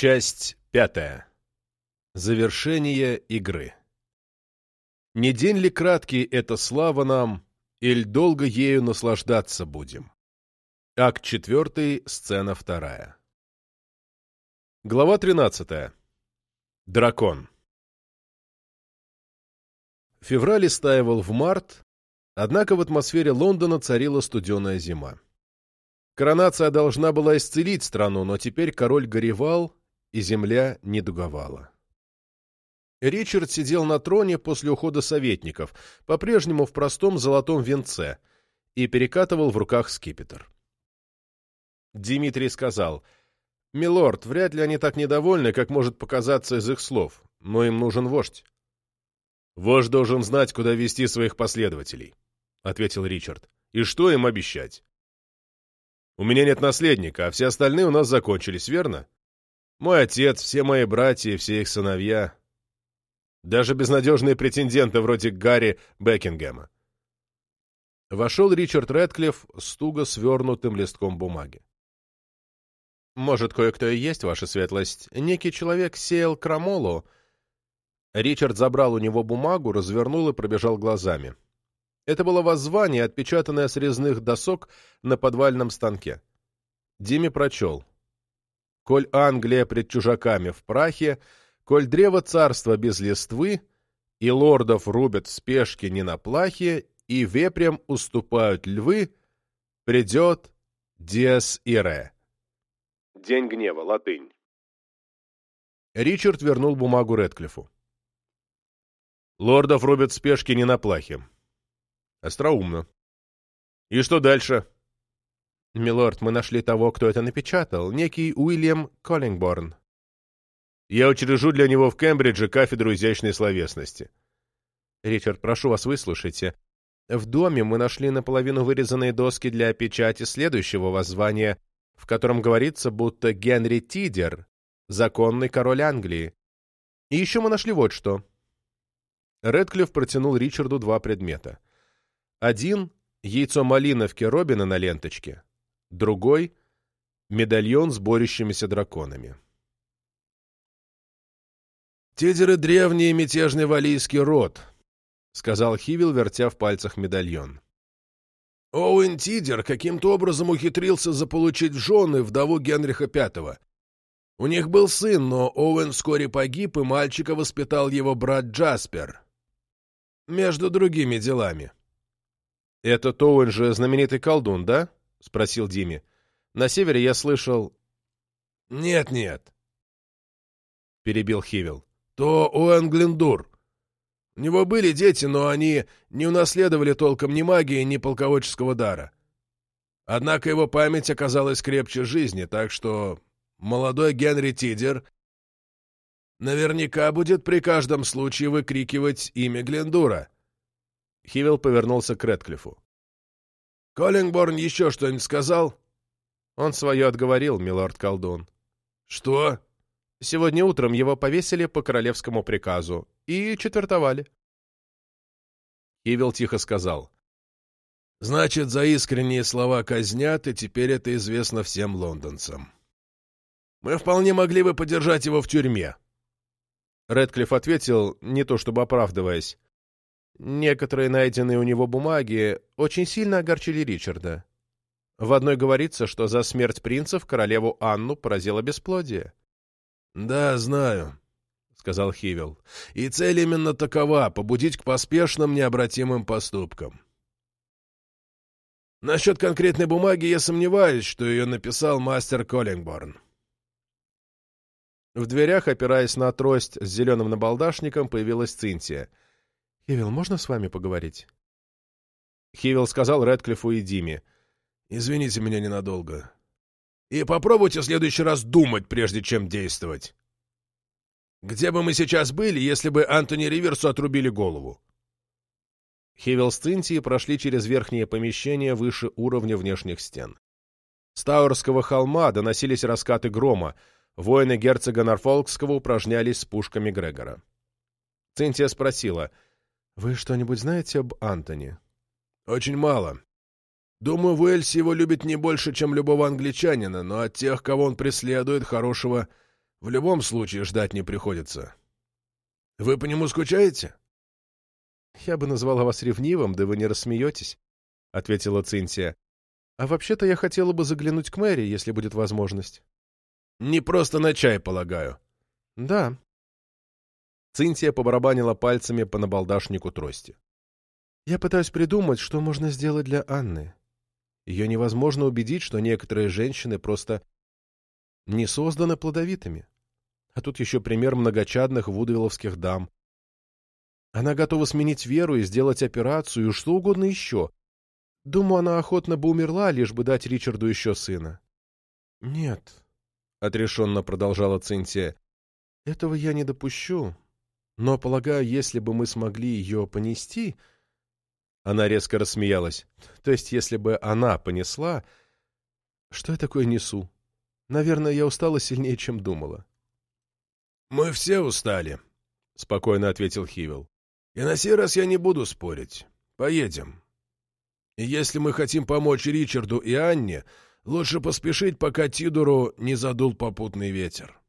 Часть пятая. Завершение игры. Не день ли краткий эта слава нам, иль долго ею наслаждаться будем? Акт четвертый, сцена вторая. Глава тринадцатая. Дракон. Февраль истаивал в март, однако в атмосфере Лондона царила студеная зима. Коронация должна была исцелить страну, но теперь король горевал, и земля недуговала. Ричард сидел на троне после ухода советников, по-прежнему в простом золотом венце, и перекатывал в руках скипетр. Дмитрий сказал, «Милорд, вряд ли они так недовольны, как может показаться из их слов, но им нужен вождь». «Вождь должен знать, куда вести своих последователей», — ответил Ричард, «и что им обещать». «У меня нет наследника, а все остальные у нас закончились, верно? Мой отец, все мои братья и все их сыновья. Даже безнадежные претенденты вроде Гарри Бекингема. Вошел Ричард Рэдклифф с туго свернутым листком бумаги. «Может, кое-кто и есть, ваша светлость. Некий человек сеял крамолу». Ричард забрал у него бумагу, развернул и пробежал глазами. Это было воззвание, отпечатанное с резных досок на подвальном станке. Диме прочел. Коль Англия пред чужаками в прахе, коль древо царства без листвы, и лордов рубят в спешке не на плахе, и вепрям уступают львы, придет Диас Ире. День гнева, латынь. Ричард вернул бумагу Редклифу. Лордов рубят в спешке не на плахе. Остроумно. И что дальше? «Милорд, мы нашли того, кто это напечатал, некий Уильям Коллингборн». «Я учрежу для него в Кембридже кафедру изящной словесности». «Ричард, прошу вас, выслушайте. В доме мы нашли наполовину вырезанные доски для печати следующего воззвания, в котором говорится, будто Генри Тидер — законный король Англии. И еще мы нашли вот что». Редклифф протянул Ричарду два предмета. Один — яйцо малиновки Робина на ленточке, другой — медальон с борющимися драконами. «Тидеры — древний мятежный валийский род», — сказал Хивил, вертя в пальцах медальон. Оуэн Тидер каким-то образом ухитрился заполучить в жены вдову Генриха V. У них был сын, но Оуэн вскоре погиб, и мальчика воспитал его брат Джаспер. Между другими делами. «Это Оуэн же знаменитый колдун, да?» — спросил Диме. «На севере я слышал...» «Нет-нет», — перебил Хивил. «То Уэн Глендур. У него были дети, но они не унаследовали толком ни магии, ни полководческого дара. Однако его память оказалась крепче жизни, так что молодой Генри Тидер наверняка будет при каждом случае выкрикивать имя Глендура». Хивил повернулся к Редклифу. Коллингборн еще что-нибудь сказал? Он свое отговорил, милорд-колдун. Что? Сегодня утром его повесили по королевскому приказу и четвертовали. Ивил тихо сказал. Значит, за искренние слова казнят, и теперь это известно всем лондонцам. Мы вполне могли бы подержать его в тюрьме. Редклифф ответил, не то чтобы оправдываясь. Некоторые найденные у него бумаги очень сильно огорчили Ричарда. В одной говорится, что за смерть принцев королеву Анну поразило бесплодие. — Да, знаю, — сказал Хивел. — И цель именно такова — побудить к поспешным, необратимым поступкам. Насчет конкретной бумаги я сомневаюсь, что ее написал мастер Коллингборн. В дверях, опираясь на трость с зеленым набалдашником, появилась Цинтия — «Хивилл, можно с вами поговорить?» Хивилл сказал Рэдклиффу и Диме. «Извините меня ненадолго. И попробуйте в следующий раз думать, прежде чем действовать. Где бы мы сейчас были, если бы Антони Риверсу отрубили голову?» Хивилл с Цинтией прошли через верхнее помещение выше уровня внешних стен. С Тауэрского холма доносились раскаты грома, воины герцога Норфолкского упражнялись с пушками Грегора. Цинтия спросила — «Вы что-нибудь знаете об Антоне?» «Очень мало. Думаю, в Уэльсе его любят не больше, чем любого англичанина, но от тех, кого он преследует, хорошего в любом случае ждать не приходится. Вы по нему скучаете?» «Я бы назвала вас ревнивым, да вы не рассмеетесь», — ответила Цинтия. «А вообще-то я хотела бы заглянуть к Мэри, если будет возможность». «Не просто на чай, полагаю». «Да». Цинтия побарабанила пальцами по набалдашнику трости. «Я пытаюсь придумать, что можно сделать для Анны. Ее невозможно убедить, что некоторые женщины просто не созданы плодовитыми. А тут еще пример многочадных вудвилловских дам. Она готова сменить веру и сделать операцию, и что угодно еще. Думаю, она охотно бы умерла, лишь бы дать Ричарду еще сына. — Нет, — отрешенно продолжала Цинтия, — этого я не допущу. Но, полагаю, если бы мы смогли ее понести... Она резко рассмеялась. То есть, если бы она понесла... Что я такое несу? Наверное, я устала сильнее, чем думала. — Мы все устали, — спокойно ответил Хивел. — И на сей раз я не буду спорить. Поедем. И если мы хотим помочь Ричарду и Анне, лучше поспешить, пока Тидору не задул попутный ветер.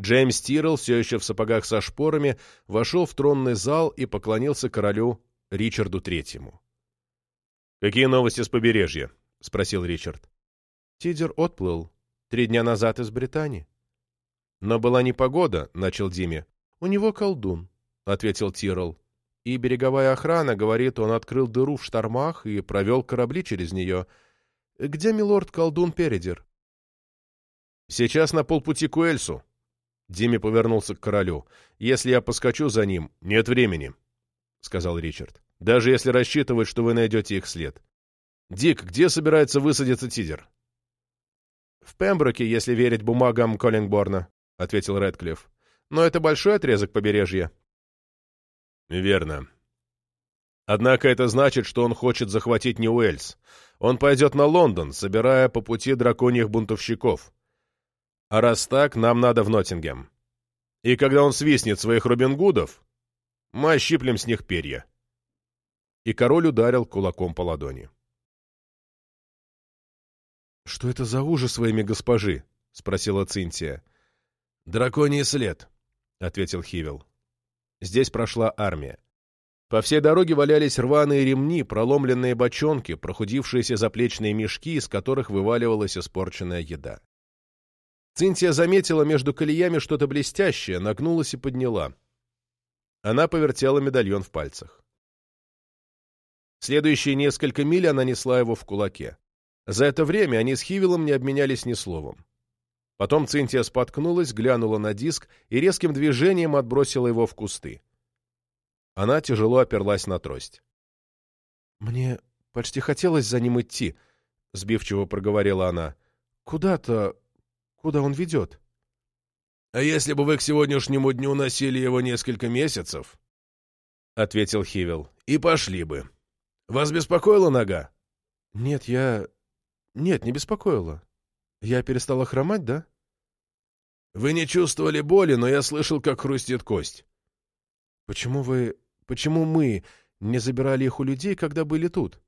Джеймс Тирл, все еще в сапогах со шпорами, вошел в тронный зал и поклонился королю Ричарду Третьему. «Какие новости с побережья?» — спросил Ричард. Тидер отплыл. Три дня назад из Британии. Но была непогода, — начал Диме. У него колдун, — ответил Тирл. И береговая охрана, говорит, он открыл дыру в штормах и провел корабли через нее. Где милорд-колдун Передер? Сейчас на полпути к Уэльсу. Диме повернулся к королю. Если я поскочу за ним, нет времени, — сказал Ричард. Даже если рассчитывать, что вы найдете их след. Дик, где собирается высадиться Тидер? «В Пемброке, если верить бумагам Коллингборна», — ответил Рэдклифф. «Но это большой отрезок побережья». «Верно. Однако это значит, что он хочет захватить Нью-Уэльс. Он пойдет на Лондон, собирая по пути драконьих бунтовщиков. А раз так, нам надо в Ноттингем. И когда он свистнет своих Робин Гудов, мы ощиплем с них перья». И король ударил кулаком по ладони. «Что это за ужас своими госпожи?» — спросила Цинтия. «Драконий след», — ответил Хивел. Здесь прошла армия. По всей дороге валялись рваные ремни, проломленные бочонки, прохудившиеся заплечные мешки, из которых вываливалась испорченная еда. Цинтия заметила между колеями что-то блестящее, нагнулась и подняла. Она повертела медальон в пальцах. Следующие несколько миль она несла его в кулаке. За это время они с Хивилом не обменялись ни словом. Потом Цинтия споткнулась, глянула на диск и резким движением отбросила его в кусты. Она тяжело оперлась на трость. «Мне почти хотелось за ним идти», — сбивчиво проговорила она. «Куда-то... Куда он ведет?» «А если бы вы к сегодняшнему дню носили его несколько месяцев?» — ответил Хивил. «И пошли бы. Вас беспокоила нога?» «Нет, я... Нет, не беспокоило. Я перестала хромать, да? Вы не чувствовали боли, но я слышал, как хрустит кость. Почему вы... Почему мы не забирали их у людей, когда были тут?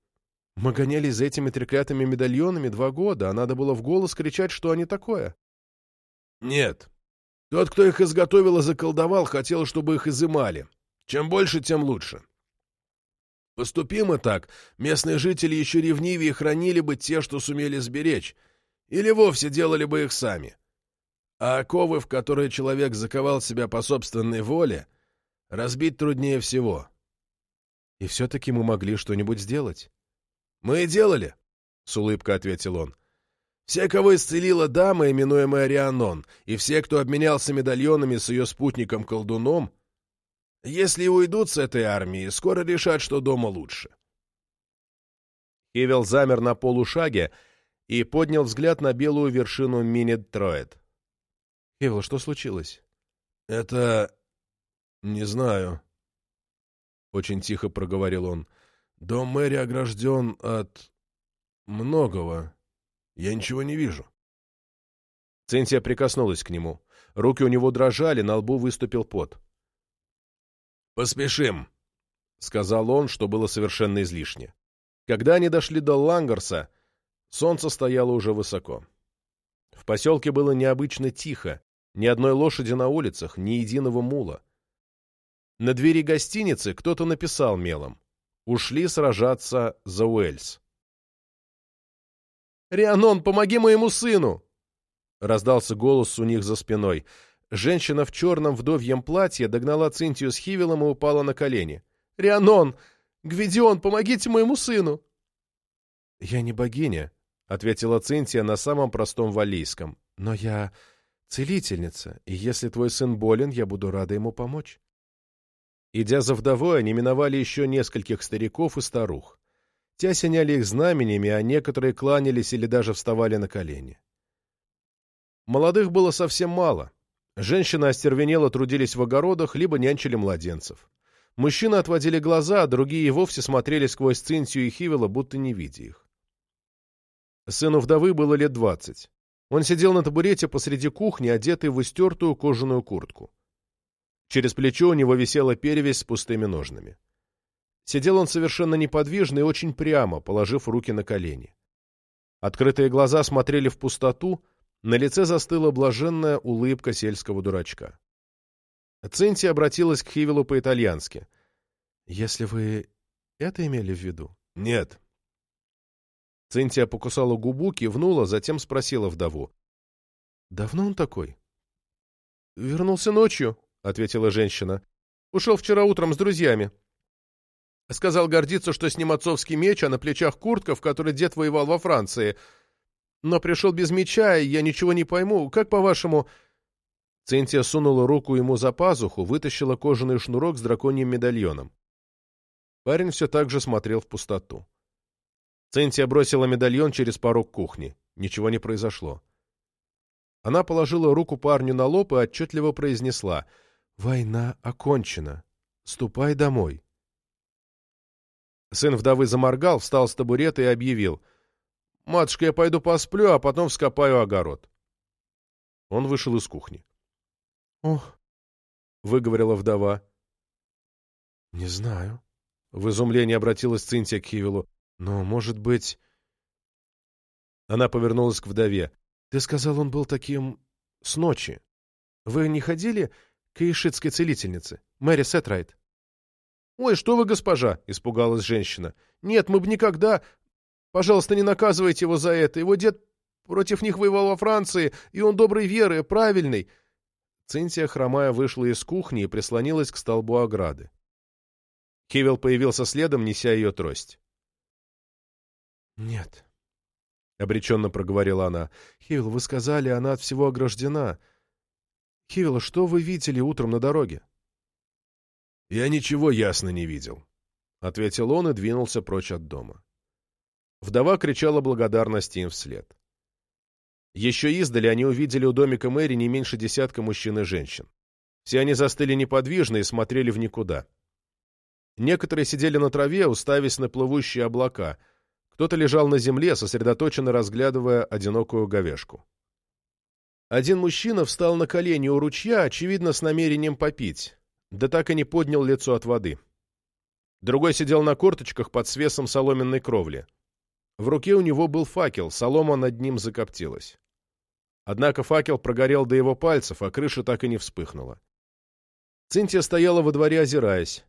Мы гонялись за этими треклятыми медальонами два года, а надо было в голос кричать, что они такое. Нет. Тот, кто их изготовил и заколдовал, хотел, чтобы их изымали. Чем больше, тем лучше. Поступим мы так, местные жители еще ревнивее хранили бы те, что сумели сберечь, или вовсе делали бы их сами. А оковы, в которые человек заковал себя по собственной воле, разбить труднее всего. И все-таки мы могли что-нибудь сделать. «Мы и делали», — с улыбкой ответил он. «Все, кого исцелила дама, именуемая Рианон, и все, кто обменялся медальонами с ее спутником-колдуном, если уйдут с этой армии, скоро решат, что дома лучше. Хевел замер на полушаге и поднял взгляд на белую вершину Минет-Троэд. «Хевел, что случилось?» «Это... не знаю», — очень тихо проговорил он. «Дом мэри огражден от... многого. Я ничего не вижу». Цинтия прикоснулась к нему. Руки у него дрожали, на лбу выступил пот. «Поспешим», — сказал он, что было совершенно излишне. Когда они дошли до Лангерса, солнце стояло уже высоко. В поселке было необычно тихо, Ни одной лошади на улицах, ни единого мула. На двери гостиницы кто-то написал мелом «Ушли сражаться за Уэльс». «Рианон, помоги моему сыну!» Раздался голос у них за спиной. Женщина в черном вдовьем платье догнала Цинтию с Хивилом и упала на колени. «Рианон! Гвидион, помогите моему сыну!» «Я не богиня», — ответила Цинтия на самом простом валлийском. «Но я целительница, и если твой сын болен, я буду рада ему помочь». Идя за вдовой, они миновали еще нескольких стариков и старух. Те осеняли их знаменями, а некоторые кланялись или даже вставали на колени. Молодых было совсем мало. Женщины остервенело трудились в огородах, либо нянчили младенцев. Мужчины отводили глаза, а другие и вовсе смотрели сквозь Цинтию и Хивела, будто не видя их. Сыну вдовы было лет двадцать. Он сидел на табурете посреди кухни, одетый в истертую кожаную куртку. Через плечо у него висела перевязь с пустыми ножнами. Сидел он совершенно неподвижно и очень прямо, положив руки на колени. Открытые глаза смотрели в пустоту, на лице застыла блаженная улыбка сельского дурачка. Цинти обратилась к Хивилу по-итальянски. «Если вы это имели в виду?» «Нет». Цинтия покусала губу, кивнула, затем спросила вдову. «Давно он такой?» «Вернулся ночью», — ответила женщина. «Ушел вчера утром с друзьями. Сказал гордиться, что с ним отцовский меч, а на плечах куртка, в которой дед воевал во Франции. Но пришел без меча, и я ничего не пойму. Как, по-вашему...» Цинтия сунула руку ему за пазуху, вытащила кожаный шнурок с драконьим медальоном. Парень все так же смотрел в пустоту. Цинтия бросила медальон через порог кухни. Ничего не произошло. Она положила руку парню на лоб и отчетливо произнесла «Война окончена. Ступай домой». Сын вдовы заморгал, встал с табурета и объявил «Матушка, я пойду посплю, а потом вскопаю огород». Он вышел из кухни. «Ох», — выговорила вдова. «Не знаю». В изумлении обратилась Цинтия к Хивилу. «Но, может быть...» Она повернулась к вдове. «Ты сказал, он был таким... с ночи. Вы не ходили к ишитской целительнице, Мэри Сетрайт?» «Ой, что вы, госпожа!» — испугалась женщина. «Нет, мы бы никогда... Пожалуйста, не наказывайте его за это. Его дед против них воевал во Франции, и он доброй веры, правильный. Цинтия, хромая, вышла из кухни и прислонилась к столбу ограды. Кивел появился следом, неся ее трость. «Нет», — обреченно проговорила она. «Хивел, вы сказали, она от всего ограждена. Хивел, что вы видели утром на дороге?» «Я ничего ясно не видел», — ответил он и двинулся прочь от дома. Вдова кричала благодарности им вслед. Еще издали они увидели у домика Мэри не меньше десятка мужчин и женщин. Все они застыли неподвижно и смотрели в никуда. Некоторые сидели на траве, уставясь на плывущие облака. Кто-то лежал на земле, сосредоточенно разглядывая одинокую говешку. Один мужчина встал на колени у ручья, очевидно, с намерением попить, да так и не поднял лицо от воды. Другой сидел на корточках под свесом соломенной кровли. В руке у него был факел, солома над ним закоптилась. Однако факел прогорел до его пальцев, а крыша так и не вспыхнула. Цинтия стояла во дворе, озираясь.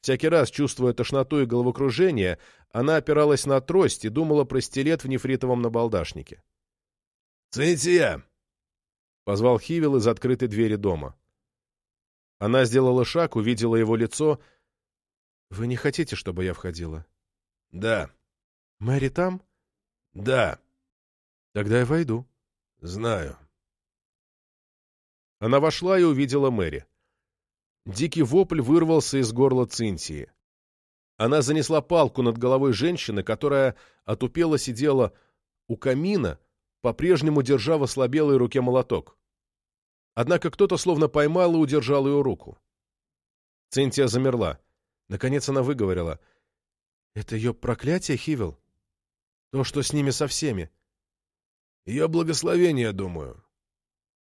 Всякий раз, чувствуя тошноту и головокружение, она опиралась на трость и думала про стилет в нефритовом набалдашнике. «Цинтия!» — позвал Хивил из открытой двери дома. Она сделала шаг, увидела его лицо. «Вы не хотите, чтобы я входила?» «Да», Мэри там? Да. Тогда я войду. Знаю. Она вошла и увидела Мэри. Дикий вопль вырвался из горла Цинтии. Она занесла палку над головой женщины, которая отупело сидела у камина, по-прежнему держа в ослабелой руке молоток. Однако кто-то словно поймал и удержал ее руку. Цинтия замерла. Наконец она выговорила. — Это ее проклятие, Хивел? То, что с ними со всеми. Ее благословение, думаю.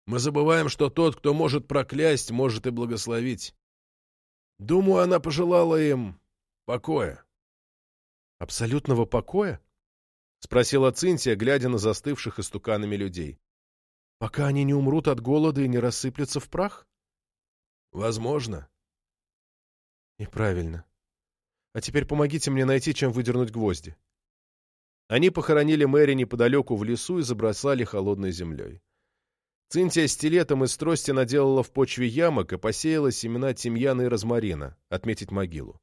Мы забываем, что тот, кто может проклясть, может и благословить. Думаю, она пожелала им покоя. Абсолютного покоя? — спросила Цинтия, глядя на застывших истуканами людей. Пока они не умрут от голода и не рассыплются в прах? Возможно. И правильно. А теперь помогите мне найти, чем выдернуть гвозди. Они похоронили Мэри неподалеку в лесу и забросали холодной землей. Цинтия стилетом из трости наделала в почве ямок и посеяла семена тимьяна и розмарина, отметить могилу.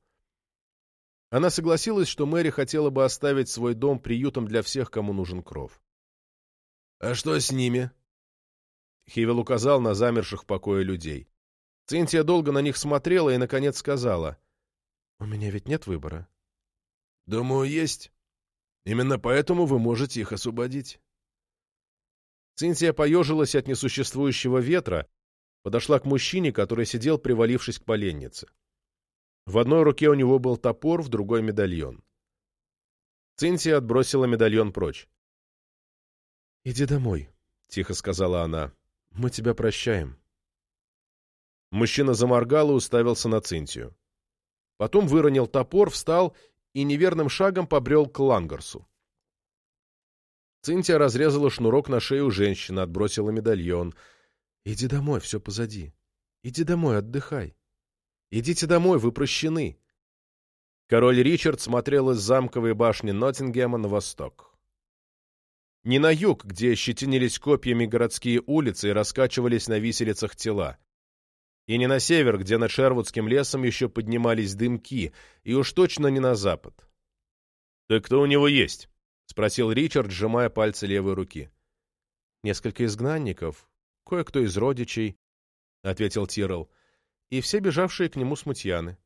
Она согласилась, что Мэри хотела бы оставить свой дом приютом для всех, кому нужен кров. «А что с ними?» Хивел указал на замерших в покое людей. Цинтия долго на них смотрела и, наконец, сказала. «У меня ведь нет выбора». «Думаю, есть. Именно поэтому вы можете их освободить». Цинтия поежилась от несуществующего ветра, подошла к мужчине, который сидел, привалившись к поленнице. В одной руке у него был топор, в другой — медальон. Цинтия отбросила медальон прочь. «Иди домой», — тихо сказала она. «Мы тебя прощаем». Мужчина заморгал и уставился на Цинтию. Потом выронил топор, встал и неверным шагом побрел к Лангарсу. Цинтия разрезала шнурок на шею женщины, отбросила медальон. «Иди домой, все позади. Иди домой, отдыхай. Идите домой, вы прощены». Король Ричард смотрел из замковой башни Ноттингема на восток. Не на юг, где щетинились копьями городские улицы и раскачивались на виселицах тела. И не на север, где над Шервудским лесом еще поднимались дымки, и уж точно не на запад. «Так кто у него есть?» — спросил Ричард, сжимая пальцы левой руки. «Несколько изгнанников, кое-кто из родичей», — ответил Тирл, — «и все бежавшие к нему смутьяны.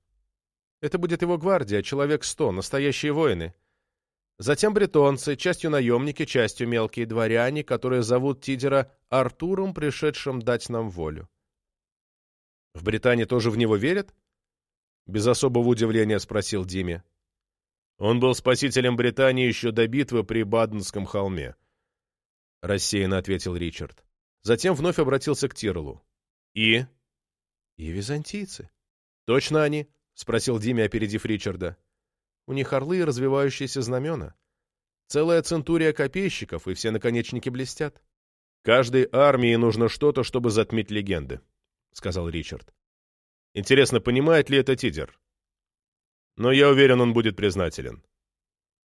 Это будет его гвардия, человек сто, настоящие воины. Затем бретонцы, частью наемники, частью мелкие дворяне, которые зовут Тидера Артуром, пришедшим дать нам волю». «В Британии тоже в него верят?» Без особого удивления спросил Диме. Он был спасителем Британии еще до битвы при Баденском холме. Рассеянно ответил Ричард. Затем вновь обратился к Тирлу. И? И византийцы. Точно они? Спросил Диме, опередив Ричарда. У них орлы и развивающиеся знамена. Целая центурия копейщиков, и все наконечники блестят. Каждой армии нужно что-то, чтобы затмить легенды, — сказал Ричард. Интересно, понимает ли это Тидер? Но я уверен, он будет признателен.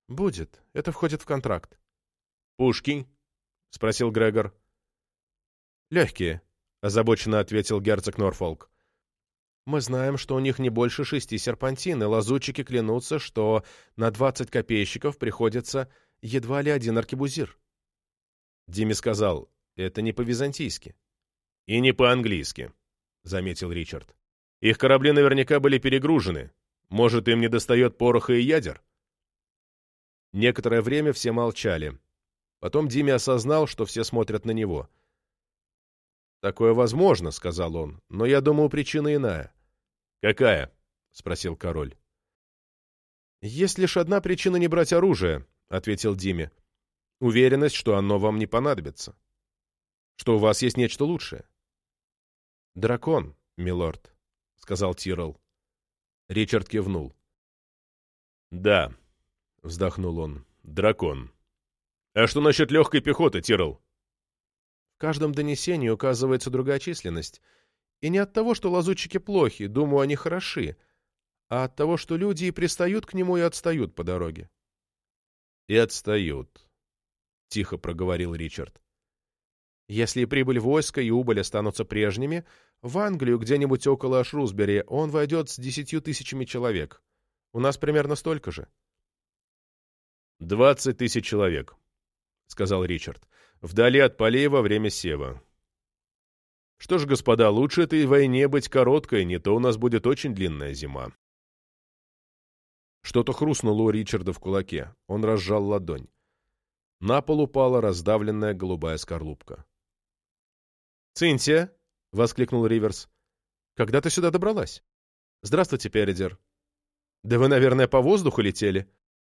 Будет. Это входит в контракт. Пушки? спросил Грегор. Легкие, озабоченно ответил герцог Норфолк. Мы знаем, что у них не больше шести серпантин, и лазутчики клянутся, что на двадцать копейщиков приходится едва ли один аркебузир. Дими сказал, это не по-византийски. И не по-английски, заметил Ричард. Их корабли наверняка были перегружены, может, им не достает пороха и ядер? Некоторое время все молчали. Потом Диме осознал, что все смотрят на него. «Такое возможно», — сказал он, — «но я думаю, причина иная». «Какая?» — спросил король. «Есть лишь одна причина не брать оружие», — ответил Диме. «Уверенность, что оно вам не понадобится. Что у вас есть нечто лучшее». «Дракон, милорд», — сказал Тирол. Ричард кивнул. «Да», — вздохнул он, — «дракон. А что насчет легкой пехоты, Тирл?» В каждом донесении указывается другая численность. И не от того, что лазутчики плохи, думаю, они хороши, а от того, что люди и пристают к нему, и отстают по дороге. «И отстают», — тихо проговорил Ричард. Если прибыль войска и убыль останутся прежними, в Англию, где-нибудь около Шрусбери, он войдет с десятью тысячами человек. У нас примерно столько же. «Двадцать тысяч человек», — сказал Ричард, — «вдали от полей во время сева». «Что ж, господа, лучше этой войне быть короткой, не то у нас будет очень длинная зима». Что-то хрустнуло у Ричарда в кулаке. Он разжал ладонь. На пол упала раздавленная голубая скорлупка. «Цинтия!» — воскликнул Риверс. «Когда ты сюда добралась?» «Здравствуйте, Передер». «Да вы, наверное, по воздуху летели?»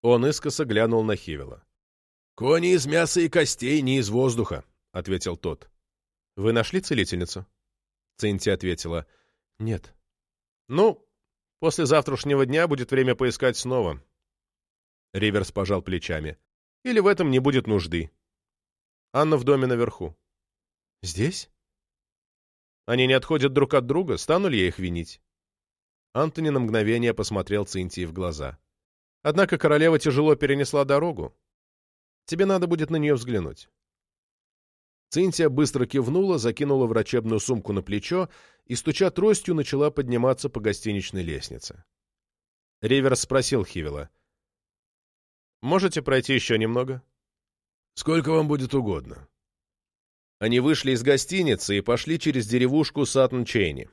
Он искоса глянул на Хивела. «Кони из мяса и костей, не из воздуха», — ответил тот. «Вы нашли целительницу?» Цинтия ответила. «Нет». «Ну, после завтрашнего дня будет время поискать снова». Риверс пожал плечами. «Или в этом не будет нужды. Анна в доме наверху». Здесь? Они не отходят друг от друга, стану ли я их винить? Антони на мгновение посмотрел Цинтии в глаза. Однако королева тяжело перенесла дорогу. Тебе надо будет на нее взглянуть. Цинтия быстро кивнула, закинула врачебную сумку на плечо и, стуча тростью, начала подниматься по гостиничной лестнице. Риверс спросил Хивила. «Можете пройти еще немного?» «Сколько вам будет угодно». Они вышли из гостиницы и пошли через деревушку Саттон-Чейни.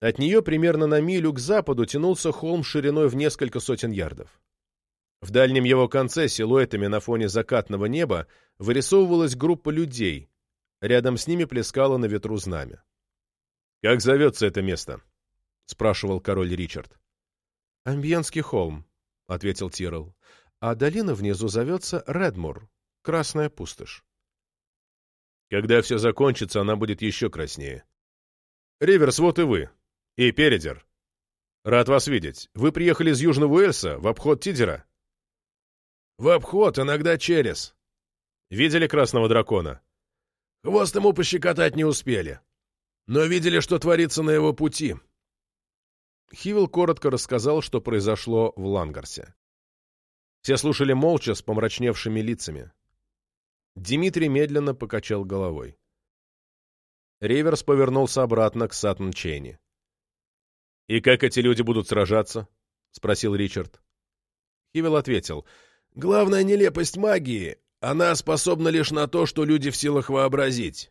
От нее примерно на милю к западу тянулся холм шириной в несколько сотен ярдов. В дальнем его конце силуэтами на фоне закатного неба вырисовывалась группа людей. Рядом с ними плескало на ветру знамя. «Как зовется это место?» — спрашивал король Ричард. «Амьенский холм», — ответил Тирл. «А долина внизу зовется Редмур, Красная пустошь». «Когда все закончится, она будет еще краснее». «Риверс, вот и вы. И Передер. Рад вас видеть. Вы приехали из Южного Уэльса в обход Тидера?» В обход, иногда через. Видели красного дракона? Хвост ему пощекотать не успели. Но видели, что творится на его пути. Хивил коротко рассказал, что произошло в Лангарсе. Все слушали молча, с помрачневшими лицами. Дмитрий медленно покачал головой. Риверс повернулся обратно к Саттон Чейни. «И как эти люди будут сражаться?» — спросил Ричард. Хивил ответил — Главная нелепость магии — она способна лишь на то, что люди в силах вообразить.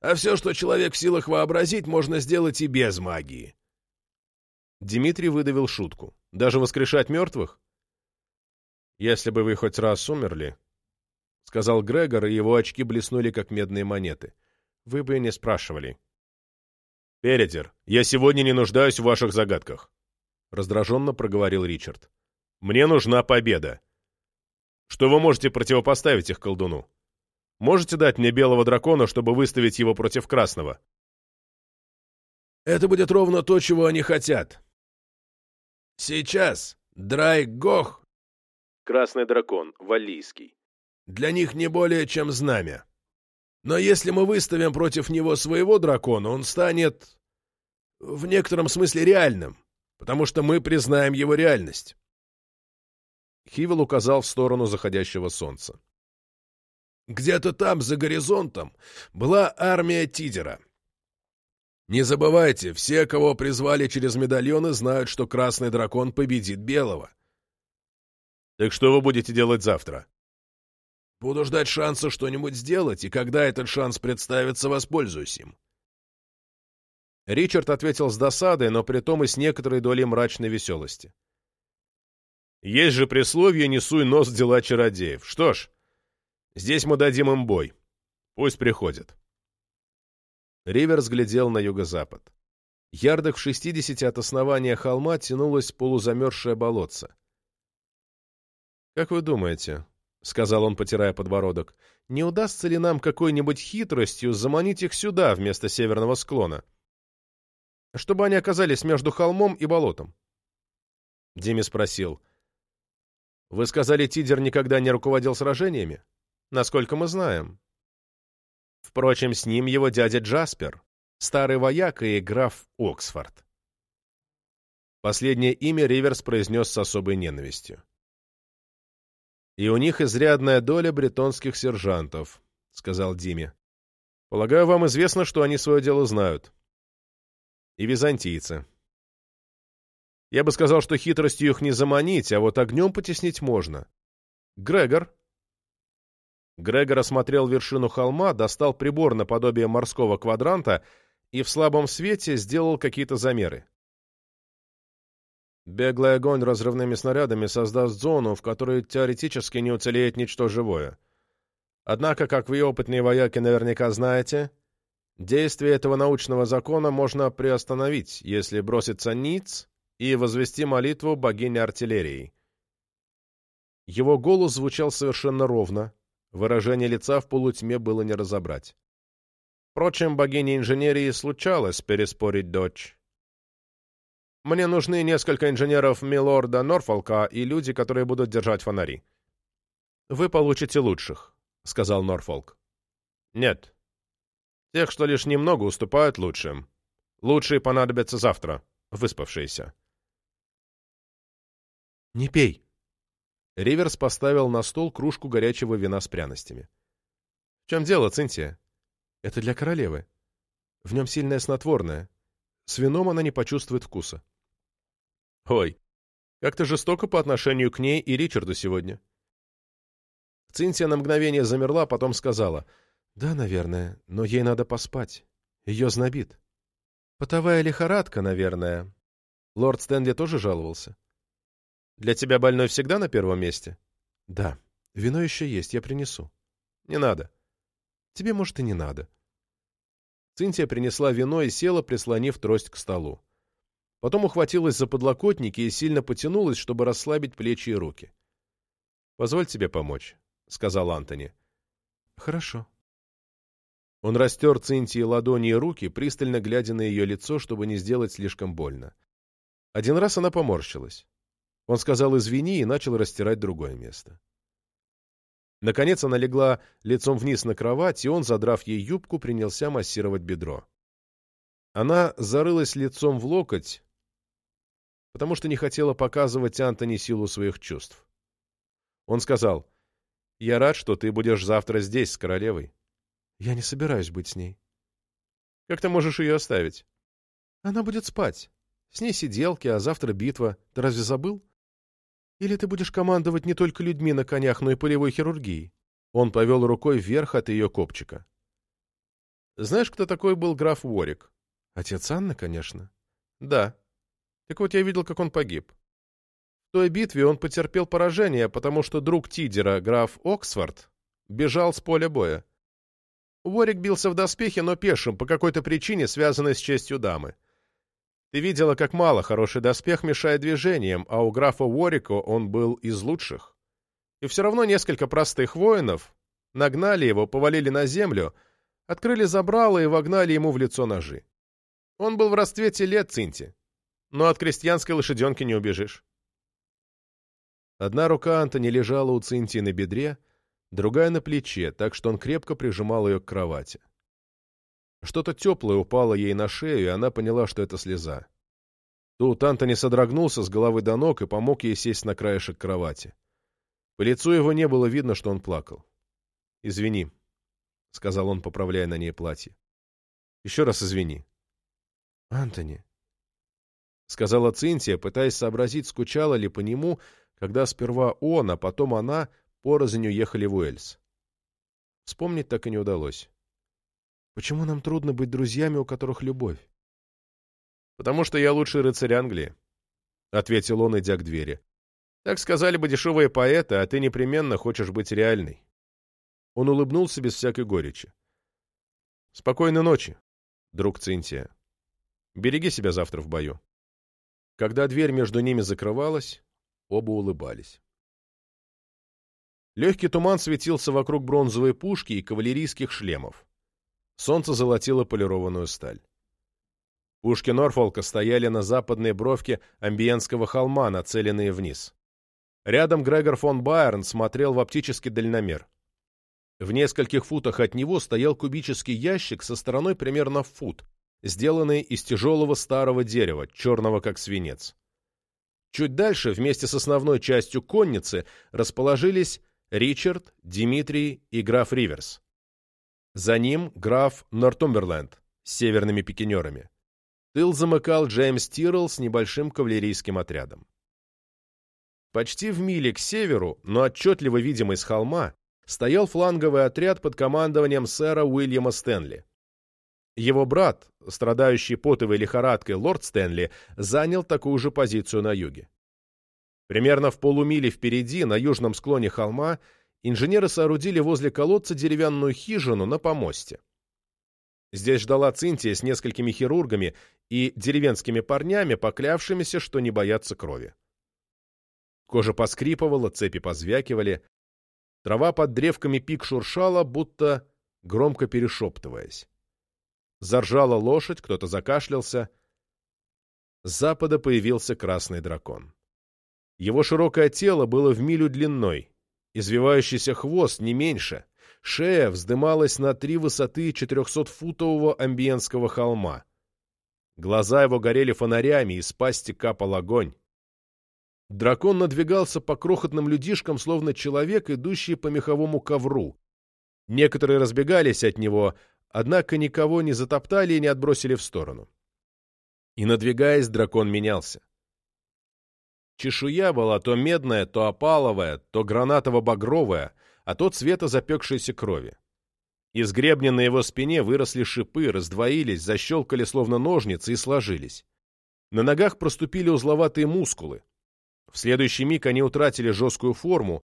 А все, что человек в силах вообразить, можно сделать и без магии. Дмитрий выдавил шутку. Даже воскрешать мертвых? Если бы вы хоть раз умерли, — сказал Грегор, и его очки блеснули, как медные монеты. Вы бы не спрашивали. «Передер, я сегодня не нуждаюсь в ваших загадках», — раздраженно проговорил Ричард. «Мне нужна победа. Что вы можете противопоставить их колдуну? Можете дать мне белого дракона, чтобы выставить его против красного? Это будет ровно то, чего они хотят. Сейчас Драй-Гох, красный дракон, валлийский, для них не более чем знамя. Но если мы выставим против него своего дракона, он станет в некотором смысле реальным, потому что мы признаем его реальность. Хивел указал в сторону заходящего солнца. «Где-то там, за горизонтом, была армия Тидера. Не забывайте, все, кого призвали через медальоны, знают, что Красный Дракон победит Белого». «Так что вы будете делать завтра?» «Буду ждать шанса что-нибудь сделать, и когда этот шанс представится, воспользуюсь им». Ричард ответил с досадой, но при том и с некоторой долей мрачной веселости. Есть же присловие «не суй нос дела чародеев». Что ж, здесь мы дадим им бой. Пусть приходят. Ривер взглядел на юго-запад. Ярдах в шестидесяти от основания холма тянулось полузамерзшее болотце. «Как вы думаете, — сказал он, потирая подбородок, — не удастся ли нам какой-нибудь хитростью заманить их сюда вместо северного склона? Чтобы они оказались между холмом и болотом?» Дими спросил — вы сказали, Тидер никогда не руководил сражениями? Насколько мы знаем. Впрочем, с ним его дядя Джаспер, старый вояка и граф Оксфорд. Последнее имя Риверс произнес с особой ненавистью. «И у них изрядная доля бретонских сержантов», — сказал Диме. «Полагаю, вам известно, что они свое дело знают. И византийцы. Я бы сказал, что хитростью их не заманить, а вот огнем потеснить можно. Грегор. Грегор осмотрел вершину холма, достал прибор наподобие морского квадранта и в слабом свете сделал какие-то замеры. Беглый огонь разрывными снарядами создаст зону, в которой теоретически не уцелеет ничто живое. Однако, как вы, опытные вояки, наверняка знаете, действие этого научного закона можно приостановить, если бросится ниц и возвести молитву богине артиллерии. Его голос звучал совершенно ровно, выражение лица в полутьме было не разобрать. Впрочем, богине инженерии случалось переспорить дочь. Мне нужны несколько инженеров милорда Норфолка и люди, которые будут держать фонари. Вы получите лучших, — сказал Норфолк. Нет. Тех, что лишь немного уступают лучшим. Лучшие понадобятся завтра, выспавшиеся. «Не пей!» Риверс поставил на стол кружку горячего вина с пряностями. «В чем дело, Цинтия?» «Это для королевы. В нем сильное снотворное. С вином она не почувствует вкуса». «Ой, как-то жестоко по отношению к ней и Ричарду сегодня». Цинтия на мгновение замерла, потом сказала. «Да, наверное, но ей надо поспать. Ее знобит». «Потовая лихорадка, наверное». Лорд Стэнли тоже жаловался. Для тебя больной всегда на первом месте? Да. Вино еще есть, я принесу. Не надо. Тебе, может, и не надо. Цинтия принесла вино и села, прислонив трость к столу. Потом ухватилась за подлокотники и сильно потянулась, чтобы расслабить плечи и руки. «Позволь тебе помочь», — сказал Антони. «Хорошо». Он растер Цинтии ладони и руки, пристально глядя на ее лицо, чтобы не сделать слишком больно. Один раз она поморщилась. Он сказал «извини» и начал растирать другое место. Наконец она легла лицом вниз на кровать, и он, задрав ей юбку, принялся массировать бедро. Она зарылась лицом в локоть, потому что не хотела показывать Антони силу своих чувств. Он сказал, «Я рад, что ты будешь завтра здесь, с королевой». «Я не собираюсь быть с ней». «Как ты можешь ее оставить?» «Она будет спать. С ней сиделки, а завтра битва. Ты разве забыл?» Или ты будешь командовать не только людьми на конях, но и полевой хирургией?» Он повел рукой вверх от ее копчика. «Знаешь, кто такой был граф Уорик?» «Отец Анны, конечно». «Да. Так вот я видел, как он погиб. В той битве он потерпел поражение, потому что друг Тидера, граф Оксфорд, бежал с поля боя. Уорик бился в доспехе, но пешим, по какой-то причине, связанной с честью дамы. Ты видела, как мало хороший доспех мешает движениям, а у графа Уорика он был из лучших. И все равно несколько простых воинов нагнали его, повалили на землю, открыли забрало и вогнали ему в лицо ножи. Он был в расцвете лет, Цинти, но от крестьянской лошаденки не убежишь. Одна рука Антони лежала у Цинти на бедре, другая на плече, так что он крепко прижимал ее к кровати. Что-то теплое упало ей на шею, и она поняла, что это слеза. Тут Антони содрогнулся с головы до ног и помог ей сесть на краешек кровати. По лицу его не было видно, что он плакал. «Извини», — сказал он, поправляя на ней платье. «Еще раз извини». «Антони», — сказала Цинтия, пытаясь сообразить, скучала ли по нему, когда сперва он, а потом она порознь уехали в Уэльс. Вспомнить так и не удалось. Почему нам трудно быть друзьями, у которых любовь? — Потому что я лучший рыцарь Англии, — ответил он, идя к двери. — Так сказали бы дешевые поэты, а ты непременно хочешь быть реальной. Он улыбнулся без всякой горечи. — Спокойной ночи, друг Цинтия. Береги себя завтра в бою. Когда дверь между ними закрывалась, оба улыбались. Легкий туман светился вокруг бронзовой пушки и кавалерийских шлемов. Солнце золотило полированную сталь. Пушки Норфолка стояли на западной бровке Амбиенского холма, нацеленные вниз. Рядом Грегор фон Байерн смотрел в оптический дальномер. В нескольких футах от него стоял кубический ящик со стороной примерно в фут, сделанный из тяжелого старого дерева, черного как свинец. Чуть дальше, вместе с основной частью конницы, расположились Ричард, Димитрий и граф Риверс. За ним граф Нортумберленд с северными пикинерами. Тыл замыкал Джеймс Тирл с небольшим кавалерийским отрядом. Почти в миле к северу, но отчетливо видимый с холма, стоял фланговый отряд под командованием сэра Уильяма Стэнли. Его брат, страдающий потовой лихорадкой лорд Стэнли, занял такую же позицию на юге. Примерно в полумиле впереди, на южном склоне холма, инженеры соорудили возле колодца деревянную хижину на помосте. Здесь ждала Цинтия с несколькими хирургами и деревенскими парнями, поклявшимися, что не боятся крови. Кожа поскрипывала, цепи позвякивали. Трава под древками пик шуршала, будто громко перешептываясь. Заржала лошадь, кто-то закашлялся. С запада появился красный дракон. Его широкое тело было в милю длиной, Извивающийся хвост не меньше, Шея вздымалась на три высоты 400-футового амбиенского холма. Глаза его горели фонарями, из пасти капал огонь. Дракон надвигался по крохотным людишкам, словно человек, идущий по меховому ковру. Некоторые разбегались от него, однако никого не затоптали и не отбросили в сторону. И, надвигаясь, дракон менялся. Чешуя была то медная, то опаловая, то гранатово-багровая, а то цвета запекшейся крови. Из гребня на его спине выросли шипы, раздвоились, защелкали словно ножницы и сложились. На ногах проступили узловатые мускулы. В следующий миг они утратили жесткую форму,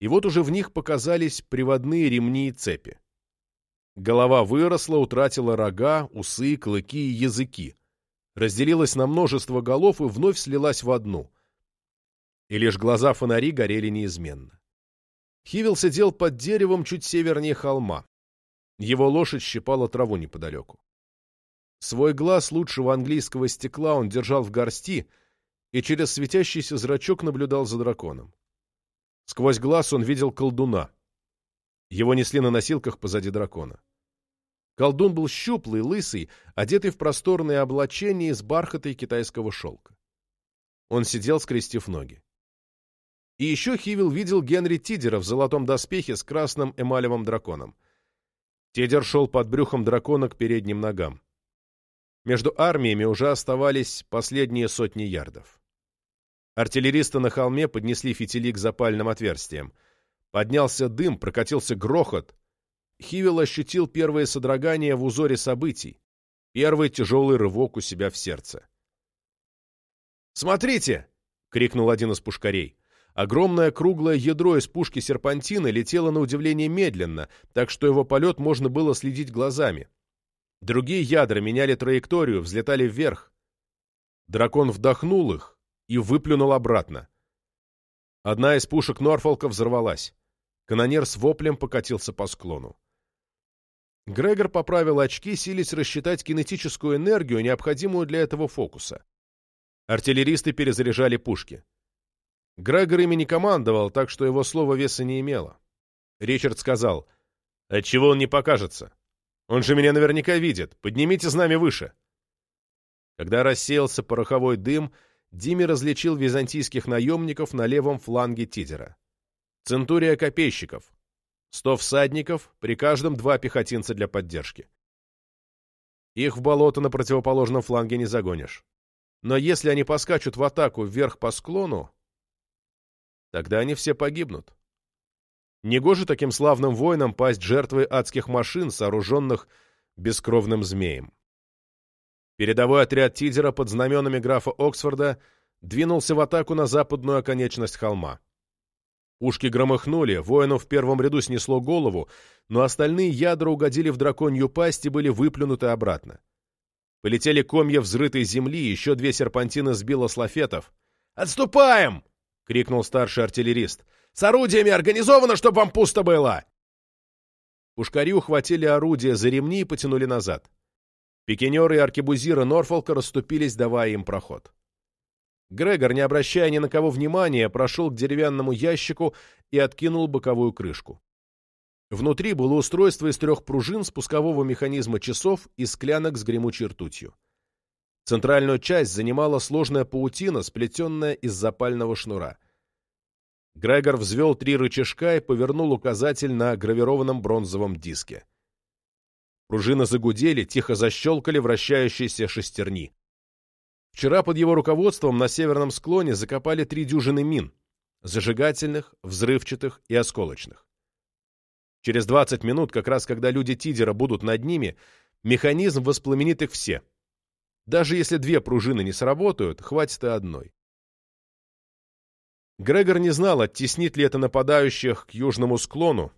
и вот уже в них показались приводные ремни и цепи. Голова выросла, утратила рога, усы, клыки и языки. Разделилась на множество голов и вновь слилась в одну. И лишь глаза фонари горели неизменно. Хивил сидел под деревом чуть севернее холма. Его лошадь щипала траву неподалеку. Свой глаз лучшего английского стекла он держал в горсти и через светящийся зрачок наблюдал за драконом. Сквозь глаз он видел колдуна. Его несли на носилках позади дракона. Колдун был щуплый, лысый, одетый в просторное облачение из бархата и китайского шелка. Он сидел, скрестив ноги. И еще Хивил видел Генри Тидера в золотом доспехе с красным эмалевым драконом. Тидер шел под брюхом дракона к передним ногам. Между армиями уже оставались последние сотни ярдов. Артиллеристы на холме поднесли фитили к запальным отверстиям. Поднялся дым, прокатился грохот. Хивил ощутил первые содрогания в узоре событий, первый тяжелый рывок у себя в сердце. «Смотрите!» — крикнул один из пушкарей. Огромное круглое ядро из пушки серпантина летело на удивление медленно, так что его полет можно было следить глазами. Другие ядра меняли траекторию, взлетали вверх. Дракон вдохнул их, и выплюнул обратно. Одна из пушек Норфолка взорвалась. Канонер с воплем покатился по склону. Грегор поправил очки, силясь рассчитать кинетическую энергию, необходимую для этого фокуса. Артиллеристы перезаряжали пушки. Грегор ими не командовал, так что его слово веса не имело. Ричард сказал, «Отчего он не покажется? Он же меня наверняка видит. Поднимите знамя выше». Когда рассеялся пороховой дым, Дими различил византийских наемников на левом фланге Тидера. Центурия копейщиков. Сто всадников, при каждом два пехотинца для поддержки. Их в болото на противоположном фланге не загонишь. Но если они поскачут в атаку вверх по склону, тогда они все погибнут. Негоже таким славным воинам пасть жертвой адских машин, сооруженных бескровным змеем. Передовой отряд Тидера под знаменами графа Оксфорда двинулся в атаку на западную оконечность холма. Пушки громыхнули, воину в первом ряду снесло голову, но остальные ядра угодили в драконью пасть и были выплюнуты обратно. Полетели комья взрытой земли, еще две серпантины сбило с лафетов. «Отступаем!» — крикнул старший артиллерист. «С орудиями организовано, чтобы вам пусто было!» Пушкари ухватили орудия за ремни и потянули назад. Пикинеры и аркебузиры Норфолка расступились, давая им проход. Грегор, не обращая ни на кого внимания, прошел к деревянному ящику и откинул боковую крышку. Внутри было устройство из трех пружин, спускового механизма часов и склянок с гремучей ртутью. Центральную часть занимала сложная паутина, сплетенная из запального шнура. Грегор взвел три рычажка и повернул указатель на гравированном бронзовом диске. Пружины загудели, тихо защелкали вращающиеся шестерни. Вчера под его руководством на северном склоне закопали три дюжины мин — зажигательных, взрывчатых и осколочных. Через 20 минут, как раз когда люди Тидера будут над ними, механизм воспламенит их все. Даже если две пружины не сработают, хватит и одной. Грегор не знал, оттеснит ли это нападающих к южному склону,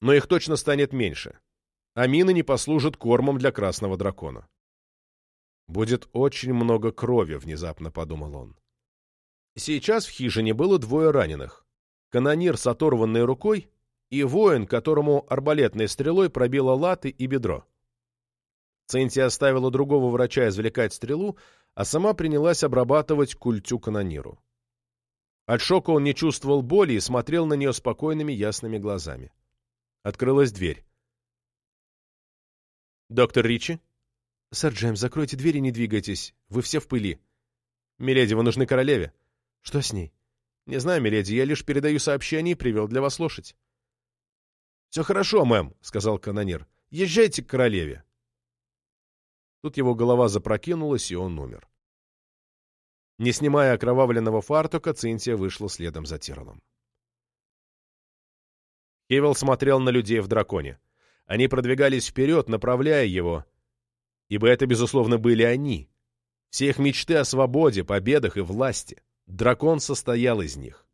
но их точно станет меньше а мины не послужат кормом для красного дракона. «Будет очень много крови», — внезапно подумал он. Сейчас в хижине было двое раненых. Канонир с оторванной рукой и воин, которому арбалетной стрелой пробило латы и бедро. Цинтия оставила другого врача извлекать стрелу, а сама принялась обрабатывать культю канониру. От шока он не чувствовал боли и смотрел на нее спокойными ясными глазами. Открылась дверь. «Доктор Ричи?» «Сэр Джеймс, закройте дверь и не двигайтесь. Вы все в пыли». «Миледи, вы нужны королеве». «Что с ней?» «Не знаю, миледи, я лишь передаю сообщение и привел для вас лошадь». «Все хорошо, мэм», — сказал канонир. «Езжайте к королеве». Тут его голова запрокинулась, и он умер. Не снимая окровавленного фартука, Цинтия вышла следом за Тиролом. Кевилл смотрел на людей в драконе. Они продвигались вперед, направляя его, ибо это, безусловно, были они. Все их мечты о свободе, победах и власти. Дракон состоял из них.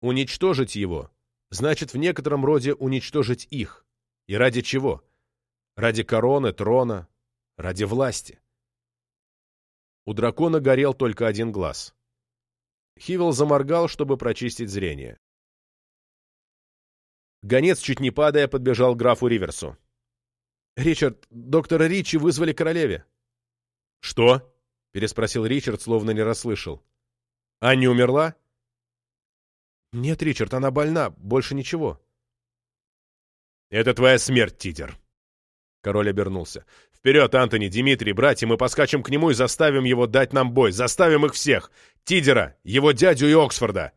Уничтожить его значит в некотором роде уничтожить их. И ради чего? Ради короны, трона, ради власти. У дракона горел только один глаз. Хивел заморгал, чтобы прочистить зрение. Гонец, чуть не падая, подбежал к графу Риверсу. «Ричард, доктора Ричи вызвали королеве». «Что?» — переспросил Ричард, словно не расслышал. «Анни умерла?» «Нет, Ричард, она больна, больше ничего». «Это твоя смерть, Титер!» Король обернулся. «Вперед, Антони, Дмитрий, братья, мы поскачем к нему и заставим его дать нам бой. Заставим их всех! Тидера, его дядю и Оксфорда!»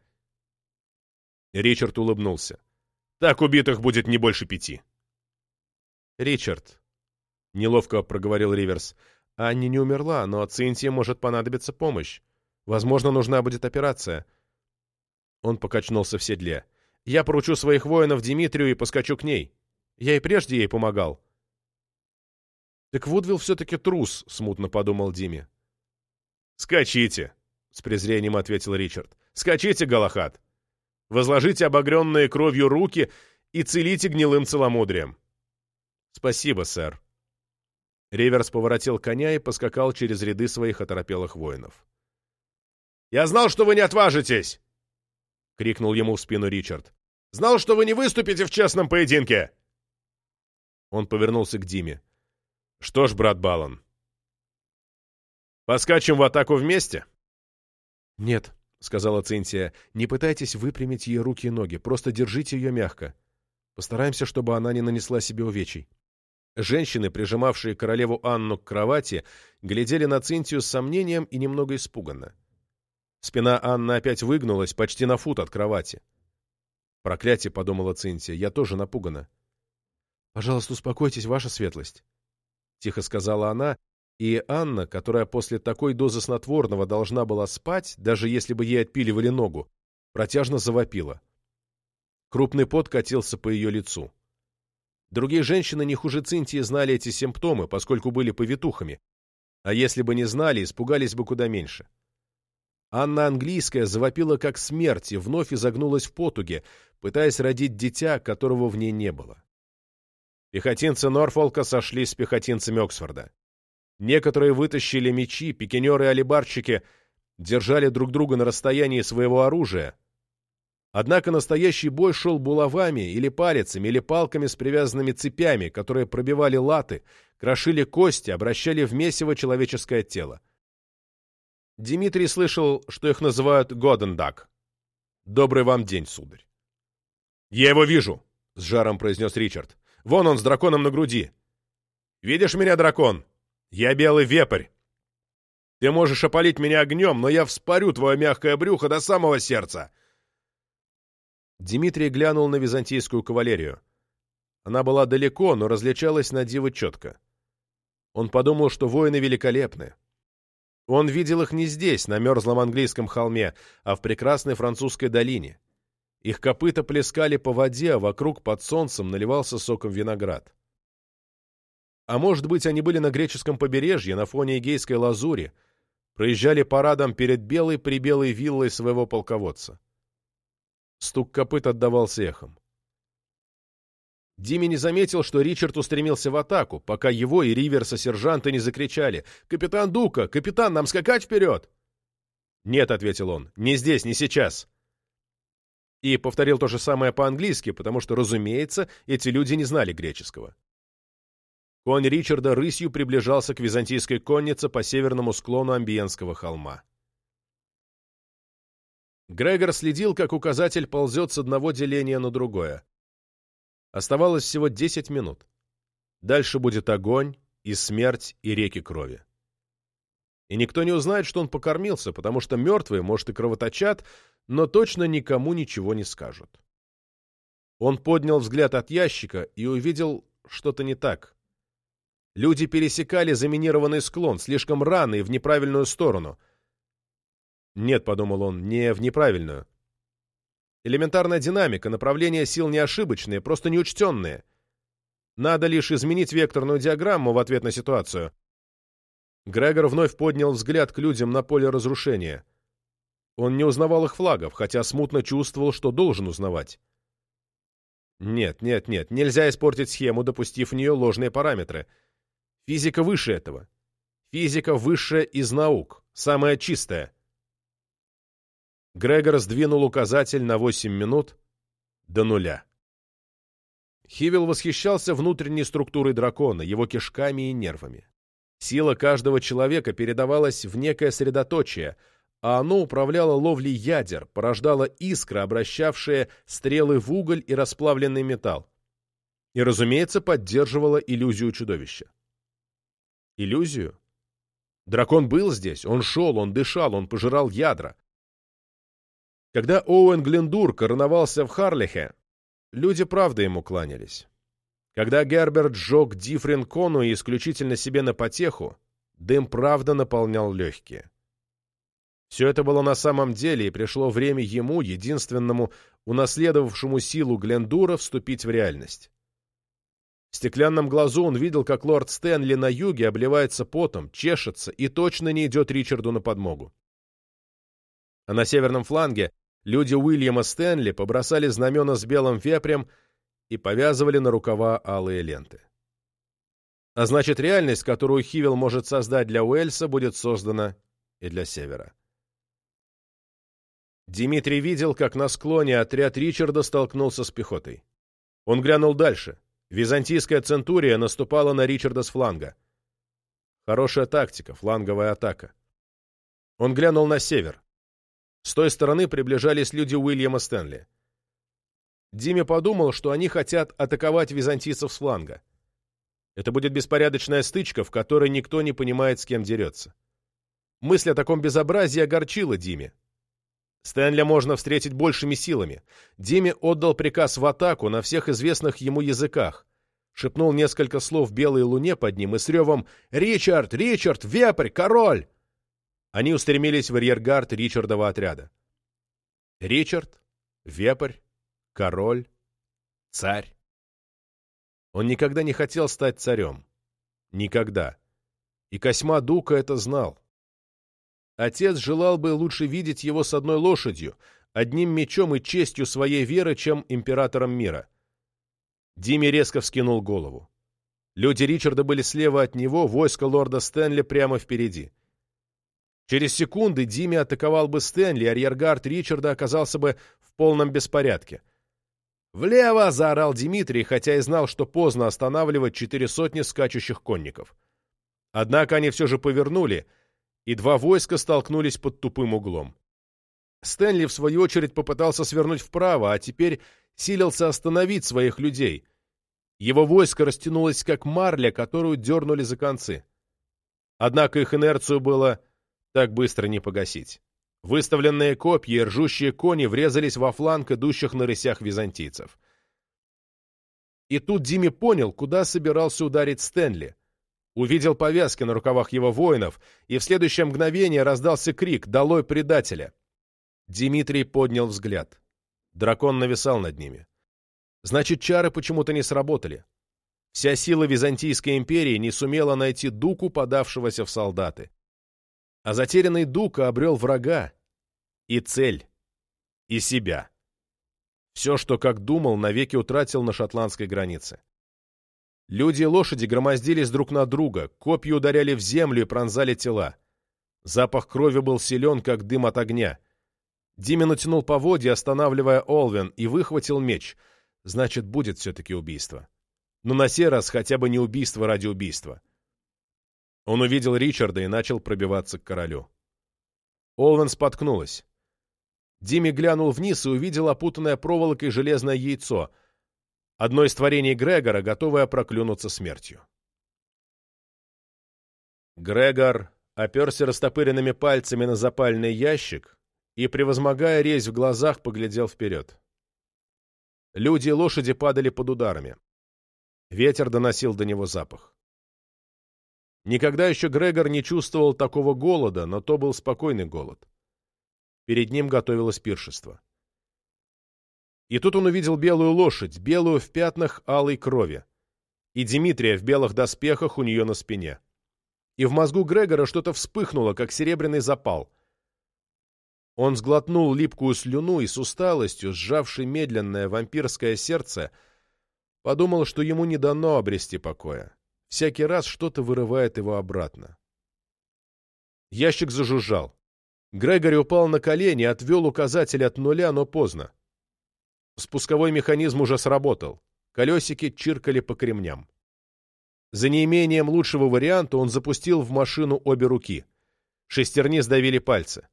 Ричард улыбнулся. «Так убитых будет не больше пяти». «Ричард», — неловко проговорил Риверс, — «Анни не умерла, но Цинтии может понадобиться помощь. Возможно, нужна будет операция». Он покачнулся в седле. «Я поручу своих воинов Дмитрию и поскочу к ней. Я и прежде ей помогал». «Так Вудвилл все-таки трус», — смутно подумал Диме. «Скачите», — с презрением ответил Ричард. «Скачите, Галахат! Возложите обогренные кровью руки и целите гнилым целомудрием». «Спасибо, сэр». Риверс поворотил коня и поскакал через ряды своих оторопелых воинов. «Я знал, что вы не отважитесь!» — крикнул ему в спину Ричард. «Знал, что вы не выступите в честном поединке!» Он повернулся к Диме. «Что ж, брат Балан, поскачем в атаку вместе?» «Нет», — сказала Цинтия, — «не пытайтесь выпрямить ей руки и ноги, просто держите ее мягко. Постараемся, чтобы она не нанесла себе увечий». Женщины, прижимавшие королеву Анну к кровати, глядели на Цинтию с сомнением и немного испуганно. Спина Анны опять выгнулась почти на фут от кровати. «Проклятие!» — подумала Цинтия. «Я тоже напугана». «Пожалуйста, успокойтесь, ваша светлость», — тихо сказала она, и Анна, которая после такой дозы снотворного должна была спать, даже если бы ей отпиливали ногу, протяжно завопила. Крупный пот катился по ее лицу. Другие женщины не хуже Цинтии знали эти симптомы, поскольку были повитухами, а если бы не знали, испугались бы куда меньше. Анна Английская завопила как смерть и вновь изогнулась в потуге, пытаясь родить дитя, которого в ней не было. Пехотинцы Норфолка сошлись с пехотинцами Оксфорда. Некоторые вытащили мечи, пикинеры и алибарщики держали друг друга на расстоянии своего оружия. Однако настоящий бой шел булавами или палицами, или палками с привязанными цепями, которые пробивали латы, крошили кости, обращали в месиво человеческое тело. Дмитрий слышал, что их называют Годендак. Добрый вам день, сударь. Я его вижу, с жаром произнес Ричард. Вон он с драконом на груди. Видишь меня, дракон? Я белый вепрь. Ты можешь опалить меня огнем, но я вспорю твое мягкое брюхо до самого сердца. Дмитрий глянул на византийскую кавалерию. Она была далеко, но различалась на диво четко. Он подумал, что воины великолепны. Он видел их не здесь, на мерзлом английском холме, а в прекрасной французской долине. Их копыта плескали по воде, а вокруг под солнцем наливался соком виноград. А может быть, они были на греческом побережье, на фоне Эгейской лазури, проезжали парадом перед белой-прибелой виллой своего полководца. Стук копыт отдавался эхом. Дими не заметил, что Ричард устремился в атаку, пока его и Риверса сержанты не закричали «Капитан Дука! Капитан, нам скакать вперед!» «Нет», — ответил он, — «не здесь, не сейчас». И повторил то же самое по-английски, потому что, разумеется, эти люди не знали греческого. Конь Ричарда рысью приближался к византийской коннице по северному склону Амбиенского холма. Грегор следил, как указатель ползет с одного деления на другое. Оставалось всего 10 минут. Дальше будет огонь, и смерть, и реки крови. И никто не узнает, что он покормился, потому что мертвые, может, и кровоточат, но точно никому ничего не скажут. Он поднял взгляд от ящика и увидел что-то не так. Люди пересекали заминированный склон слишком рано и в неправильную сторону. Нет, подумал он, не в неправильную. Элементарная динамика, направление сил не ошибочные, просто неучтенные. Надо лишь изменить векторную диаграмму в ответ на ситуацию. Грегор вновь поднял взгляд к людям на поле разрушения. Он не узнавал их флагов, хотя смутно чувствовал, что должен узнавать. Нет, нет, нет, нельзя испортить схему, допустив в нее ложные параметры. Физика выше этого. Физика высшая из наук, самая чистая. Грегор сдвинул указатель на 8 минут до нуля. Хивил восхищался внутренней структурой дракона, его кишками и нервами. Сила каждого человека передавалась в некое средоточие — а оно управляло ловлей ядер, порождало искры, обращавшие стрелы в уголь и расплавленный металл. И, разумеется, поддерживало иллюзию чудовища. Иллюзию? Дракон был здесь, он шел, он дышал, он пожирал ядра. Когда Оуэн Глендур короновался в Харлихе, люди правда ему кланялись. Когда Герберт сжег Дифрин Кону исключительно себе на потеху, дым правда наполнял легкие. Все это было на самом деле, и пришло время ему, единственному, унаследовавшему силу Глендура, вступить в реальность. В стеклянном глазу он видел, как лорд Стэнли на юге обливается потом, чешется и точно не идет Ричарду на подмогу. А на северном фланге люди Уильяма Стэнли побросали знамена с белым вепрем и повязывали на рукава алые ленты. А значит, реальность, которую Хивил может создать для Уэльса, будет создана и для Севера. Дмитрий видел, как на склоне отряд Ричарда столкнулся с пехотой. Он глянул дальше. Византийская центурия наступала на Ричарда с фланга. Хорошая тактика, фланговая атака. Он глянул на север. С той стороны приближались люди Уильяма Стэнли. Диме подумал, что они хотят атаковать византийцев с фланга. Это будет беспорядочная стычка, в которой никто не понимает, с кем дерется. Мысль о таком безобразии огорчила Диме. Стэнли можно встретить большими силами. Диме отдал приказ в атаку на всех известных ему языках. Шепнул несколько слов белой луне под ним и с ревом «Ричард! Ричард! Вепрь! Король!» Они устремились в арьергард Ричардова отряда. Ричард, Вепрь, Король, Царь. Он никогда не хотел стать царем. Никогда. И Косьма Дука это знал. Отец желал бы лучше видеть его с одной лошадью, одним мечом и честью своей веры, чем императором мира. Диме резко вскинул голову. Люди Ричарда были слева от него, войско лорда Стэнли прямо впереди. Через секунды Диме атаковал бы Стэнли, арьергард Ричарда оказался бы в полном беспорядке. «Влево!» — заорал Дмитрий, хотя и знал, что поздно останавливать четыре сотни скачущих конников. Однако они все же повернули — и два войска столкнулись под тупым углом. Стэнли, в свою очередь, попытался свернуть вправо, а теперь силился остановить своих людей. Его войско растянулось как марля, которую дернули за концы. Однако их инерцию было так быстро не погасить. Выставленные копья и ржущие кони врезались во фланг идущих на рысях византийцев. И тут Диме понял, куда собирался ударить Стэнли увидел повязки на рукавах его воинов, и в следующее мгновение раздался крик «Долой предателя!». Дмитрий поднял взгляд. Дракон нависал над ними. Значит, чары почему-то не сработали. Вся сила Византийской империи не сумела найти Дуку, подавшегося в солдаты. А затерянный Дука обрел врага. И цель. И себя. Все, что, как думал, навеки утратил на шотландской границе. Люди и лошади громоздились друг на друга, копья ударяли в землю и пронзали тела. Запах крови был силен, как дым от огня. Диме натянул поводья, останавливая Олвен, и выхватил меч. Значит, будет все-таки убийство. Но на сей раз хотя бы не убийство ради убийства. Он увидел Ричарда и начал пробиваться к королю. Олвен споткнулась. Диме глянул вниз и увидел опутанное проволокой железное яйцо — одно из творений Грегора, готовое проклюнуться смертью. Грегор оперся растопыренными пальцами на запальный ящик и, превозмогая резь в глазах, поглядел вперед. Люди и лошади падали под ударами. Ветер доносил до него запах. Никогда еще Грегор не чувствовал такого голода, но то был спокойный голод. Перед ним готовилось пиршество. И тут он увидел белую лошадь, белую в пятнах алой крови, и Дмитрия в белых доспехах у нее на спине. И в мозгу Грегора что-то вспыхнуло, как серебряный запал. Он сглотнул липкую слюну и с усталостью, сжавший медленное вампирское сердце, подумал, что ему не дано обрести покоя. Всякий раз что-то вырывает его обратно. Ящик зажужжал. Грегори упал на колени, отвел указатель от нуля, но поздно. Спусковой механизм уже сработал. Колесики чиркали по кремням. За неимением лучшего варианта он запустил в машину обе руки. Шестерни сдавили пальцы.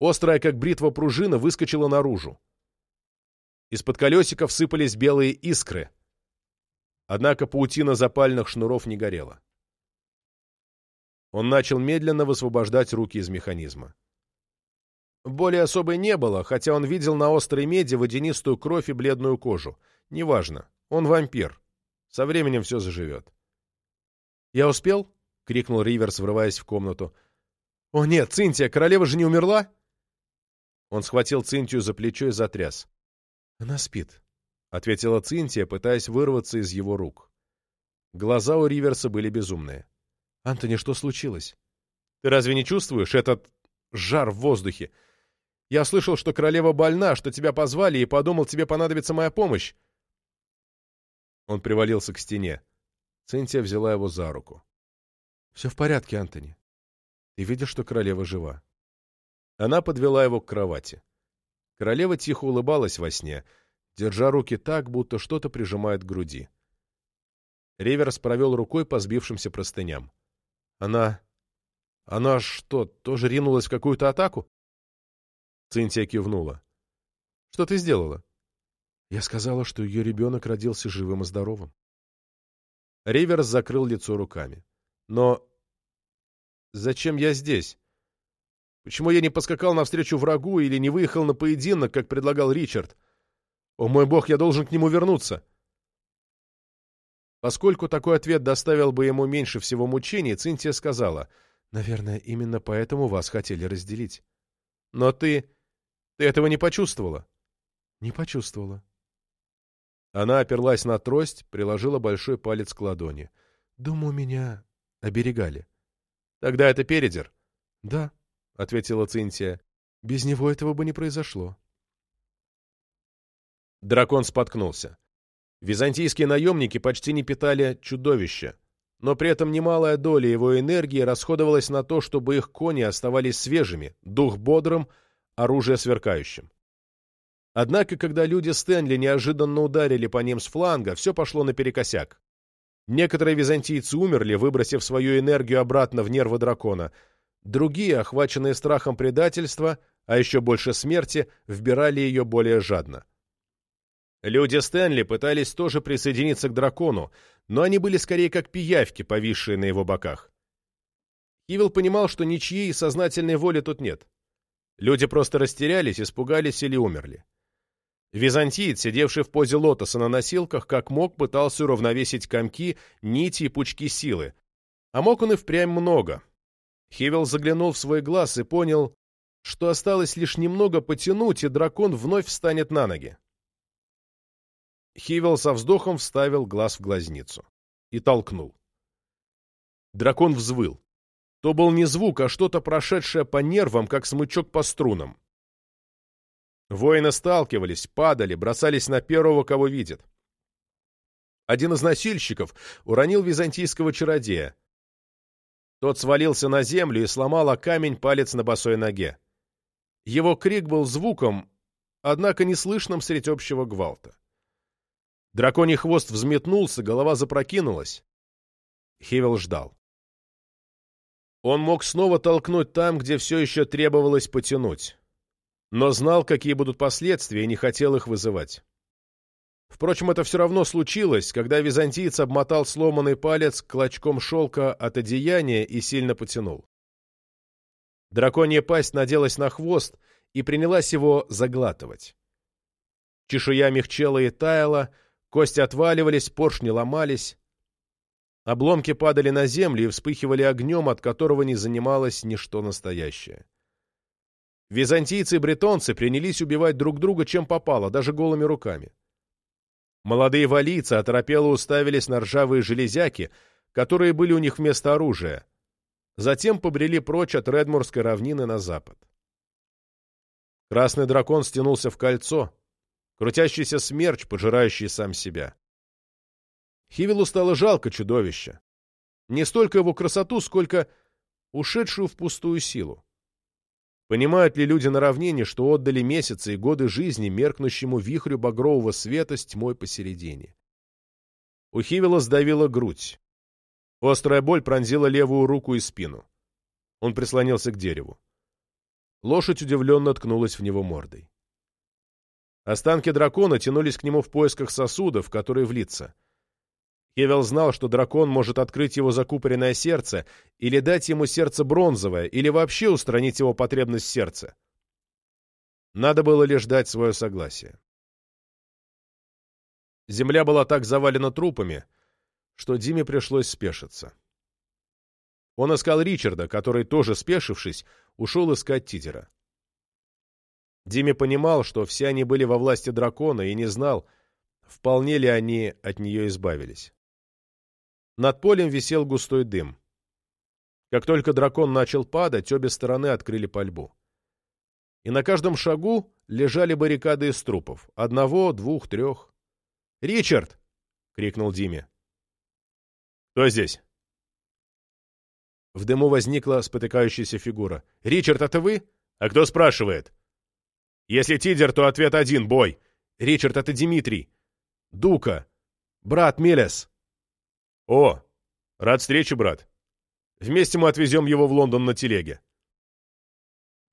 Острая, как бритва пружина, выскочила наружу. Из-под колесиков сыпались белые искры. Однако паутина запальных шнуров не горела. Он начал медленно высвобождать руки из механизма. Боли особой не было, хотя он видел на острой меди водянистую кровь и бледную кожу. Неважно. Он вампир. Со временем все заживет. «Я успел?» — крикнул Риверс, врываясь в комнату. «О нет, Цинтия, королева же не умерла?» Он схватил Цинтию за плечо и затряс. «Она спит», — ответила Цинтия, пытаясь вырваться из его рук. Глаза у Риверса были безумные. «Антони, что случилось? Ты разве не чувствуешь этот жар в воздухе? Я слышал, что королева больна, что тебя позвали, и подумал, тебе понадобится моя помощь». Он привалился к стене. Цинтия взяла его за руку. «Все в порядке, Антони. Ты видишь, что королева жива?» Она подвела его к кровати. Королева тихо улыбалась во сне, держа руки так, будто что-то прижимает к груди. Риверс провел рукой по сбившимся простыням. «Она... она что, тоже ринулась в какую-то атаку?» Цинтия кивнула. «Что ты сделала?» «Я сказала, что ее ребенок родился живым и здоровым». Риверс закрыл лицо руками. «Но... зачем я здесь? Почему я не поскакал навстречу врагу или не выехал на поединок, как предлагал Ричард? О мой бог, я должен к нему вернуться!» Поскольку такой ответ доставил бы ему меньше всего мучений, Цинтия сказала, «Наверное, именно поэтому вас хотели разделить. Но ты... Ты этого не почувствовала? Не почувствовала. Она оперлась на трость, приложила большой палец к ладони. Думаю, меня оберегали. Тогда это Передер? Да, ответила Цинтия. Без него этого бы не произошло. Дракон споткнулся. Византийские наемники почти не питали чудовища, но при этом немалая доля его энергии расходовалась на то, чтобы их кони оставались свежими, дух бодрым, оружие сверкающим. Однако, когда люди Стэнли неожиданно ударили по ним с фланга, все пошло наперекосяк. Некоторые византийцы умерли, выбросив свою энергию обратно в нервы дракона. Другие, охваченные страхом предательства, а еще больше смерти, вбирали ее более жадно. Люди Стэнли пытались тоже присоединиться к дракону, но они были скорее как пиявки, повисшие на его боках. Хивил понимал, что ничьей сознательной воли тут нет. Люди просто растерялись, испугались или умерли. Византиец, сидевший в позе лотоса на носилках, как мог, пытался уравновесить комки, нити и пучки силы. А мог он и впрямь много. Хивел заглянул в свой глаз и понял, что осталось лишь немного потянуть, и дракон вновь встанет на ноги. Хивел со вздохом вставил глаз в глазницу и толкнул. Дракон взвыл. То был не звук, а что-то прошедшее по нервам, как смычок по струнам. Воины сталкивались, падали, бросались на первого, кого видят. Один из носильщиков уронил византийского чародея. Тот свалился на землю и сломал о камень палец на босой ноге. Его крик был звуком, однако неслышным средь общего гвалта. Драконий хвост взметнулся, голова запрокинулась. Хевел ждал. Он мог снова толкнуть там, где все еще требовалось потянуть. Но знал, какие будут последствия, и не хотел их вызывать. Впрочем, это все равно случилось, когда византиец обмотал сломанный палец клочком шелка от одеяния и сильно потянул. Драконья пасть наделась на хвост и принялась его заглатывать. Чешуя мягчела и таяла, кости отваливались, поршни ломались. Обломки падали на землю и вспыхивали огнем, от которого не занималось ничто настоящее. Византийцы и бретонцы принялись убивать друг друга чем попало, даже голыми руками. Молодые валийцы оторопело уставились на ржавые железяки, которые были у них вместо оружия. Затем побрели прочь от Редморской равнины на запад. Красный дракон стянулся в кольцо, крутящийся смерч, пожирающий сам себя. Хивилу стало жалко чудовища. Не столько его красоту, сколько ушедшую впустую силу. Понимают ли люди на равнине, что отдали месяцы и годы жизни меркнущему вихрю багрового света с тьмой посередине? У Хивила сдавила грудь. Острая боль пронзила левую руку и спину. Он прислонился к дереву. Лошадь удивленно ткнулась в него мордой. Останки дракона тянулись к нему в поисках сосудов, которые влиться. Хевел знал, что дракон может открыть его закупоренное сердце, или дать ему сердце бронзовое, или вообще устранить его потребность в сердце. Надо было лишь дать свое согласие. Земля была так завалена трупами, что Диме пришлось спешиться. Он искал Ричарда, который, тоже спешившись, ушел искать Титера. Диме понимал, что все они были во власти дракона, и не знал, вполне ли они от нее избавились. Над полем висел густой дым. Как только дракон начал падать, обе стороны открыли пальбу. И на каждом шагу лежали баррикады из трупов. Одного, двух, трех. «Ричард!» — крикнул Диме. «Кто здесь?» В дыму возникла спотыкающаяся фигура. «Ричард, это вы? А кто спрашивает?» «Если Тидер, то ответ один — бой. Ричард, это Дмитрий. Дука. Брат Мелес». «О, рад встрече, брат. Вместе мы отвезем его в Лондон на телеге».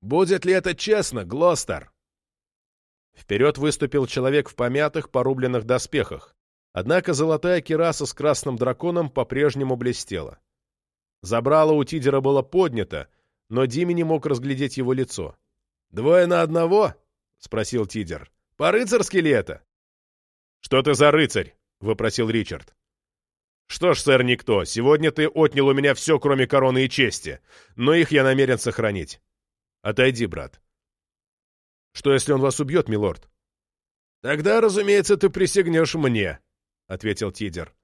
«Будет ли это честно, Глостер?» Вперед выступил человек в помятых, порубленных доспехах. Однако золотая кираса с красным драконом по-прежнему блестела. Забрало у Тидера было поднято, но Диме не мог разглядеть его лицо. «Двое на одного?» — спросил Тидер. «По-рыцарски ли это?» «Что ты за рыцарь?» — вопросил Ричард. «Что ж, сэр, никто, сегодня ты отнял у меня все, кроме короны и чести, но их я намерен сохранить. Отойди, брат». «Что, если он вас убьет, милорд?» «Тогда, разумеется, ты присягнешь мне», — ответил Тидер.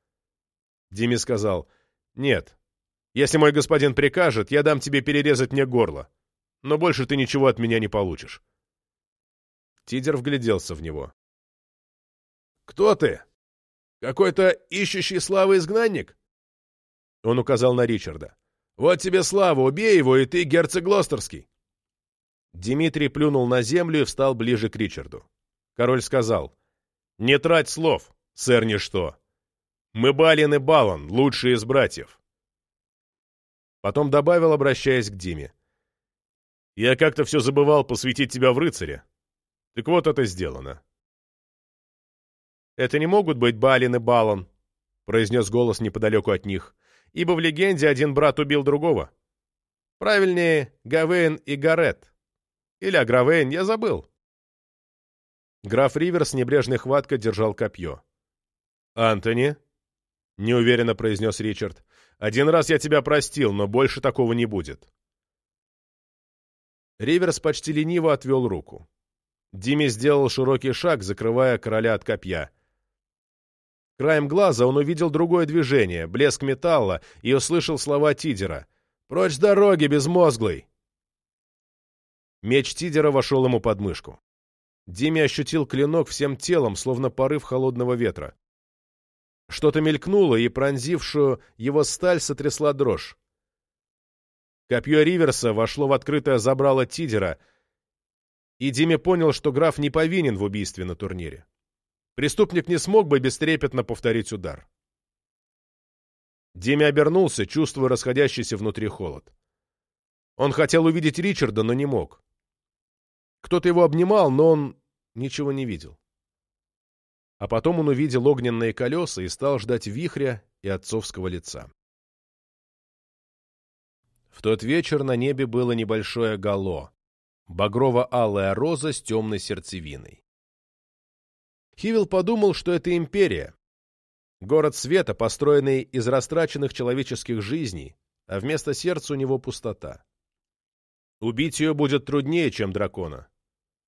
Дими сказал, «Нет, если мой господин прикажет, я дам тебе перерезать мне горло, но больше ты ничего от меня не получишь». Тидер вгляделся в него. «Кто ты?» Какой-то ищущий славы изгнанник?» Он указал на Ричарда. «Вот тебе слава, убей его, и ты герцог Глостерский!» Дмитрий плюнул на землю и встал ближе к Ричарду. Король сказал, «Не трать слов, сэр ничто. Мы Балин и Балан, лучшие из братьев». Потом добавил, обращаясь к Диме. «Я как-то все забывал посвятить тебя в рыцаре. Так вот это сделано. «Это не могут быть Балин и Балан», — произнес голос неподалеку от них, «ибо в легенде один брат убил другого. Правильнее, Гавейн и Гарет. Или Агравейн, я забыл». Граф Ривер с небрежной хваткой держал копье. «Антони?» — неуверенно произнес Ричард. «Один раз я тебя простил, но больше такого не будет». Риверс почти лениво отвел руку. Дими сделал широкий шаг, закрывая короля от копья. Краем глаза он увидел другое движение, блеск металла, и услышал слова Тидера. «Прочь с дороги, безмозглый!» Меч Тидера вошел ему под мышку. Диме ощутил клинок всем телом, словно порыв холодного ветра. Что-то мелькнуло, и пронзившую его сталь сотрясла дрожь. Копье Риверса вошло в открытое забрало Тидера, и Диме понял, что граф не повинен в убийстве на турнире. Преступник не смог бы бестрепетно повторить удар. Диме обернулся, чувствуя расходящийся внутри холод. Он хотел увидеть Ричарда, но не мог. Кто-то его обнимал, но он ничего не видел. А потом он увидел огненные колеса и стал ждать вихря и отцовского лица. В тот вечер на небе было небольшое гало, багрово-алая роза с темной сердцевиной. Хивил подумал, что это империя, город света, построенный из растраченных человеческих жизней, а вместо сердца у него пустота. Убить ее будет труднее, чем дракона,